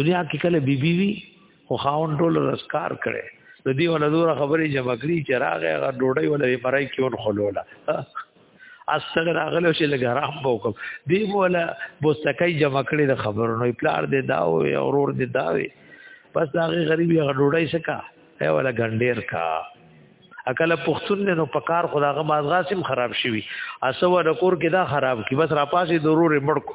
دنیا کې کله بی بی وی خو خاون ټول رسکار کړي د دې ول دور خبرې جمع کړي چې راغې هغه ډوډۍ ول یې پرای کې ون خلوله استغ راغله چې لګ حرام وکم دی مولا بوستکای جمع کړي د خبرو نو پلار دې دا او اورور دې دا وي بس دا غریب یې ډوډۍ سکا ای ولا ګنډیر کا اکل پښتون نه نو پکار خداغه مازغاسم خراب شوی اسو د کور کې دا خراب کی بس را پاسې ضرور مړکو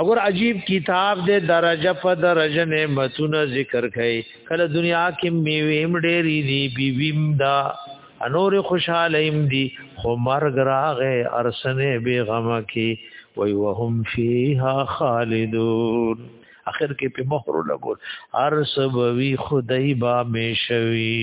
اگر عجیب کتاب دے درجه په درجه نعمتونه ذکر کړي کله دنیا کې میویم ډېری دی بیویم دا انور خوشاله ایم دی خو مرګ راغې ارسنه بیغم کې وای وهم فیها خالدون اخر کې په مخرو لګول ارسبوی خدای با میشوی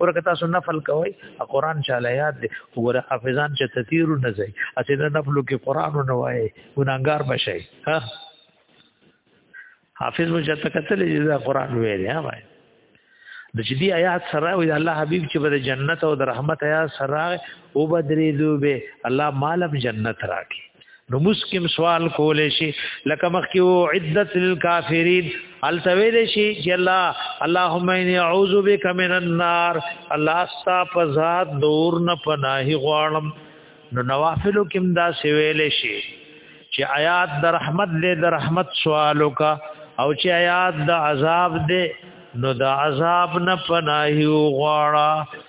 ورکه تاسو نفل کوي قرآن چاله یاد دی وګوره حافظان چې تثیر نه ځي اته د نفلو کې قرآن نه وایي ګناګار بشي ها حافظ مو چې تکتل دا قرآن ویل ها وایي د جدي آیات سره وي الله حبيب چې بر جنت او د رحمت آیات سره او بدری دوبه الله مالم جنت راکی نو مسکم سوال کول شي لکه مخکیو عدت للکافرین التویل شي چې الله اللهم انی اعوذ بک من النار الله استا پزاد دور نه پناهي غوانم نو نوافل کم دا سویل شي چې آیات د رحمت له د رحمت سوالو کا او چې آیات د عذاب دې نو د عذاب نه پناهي غواړه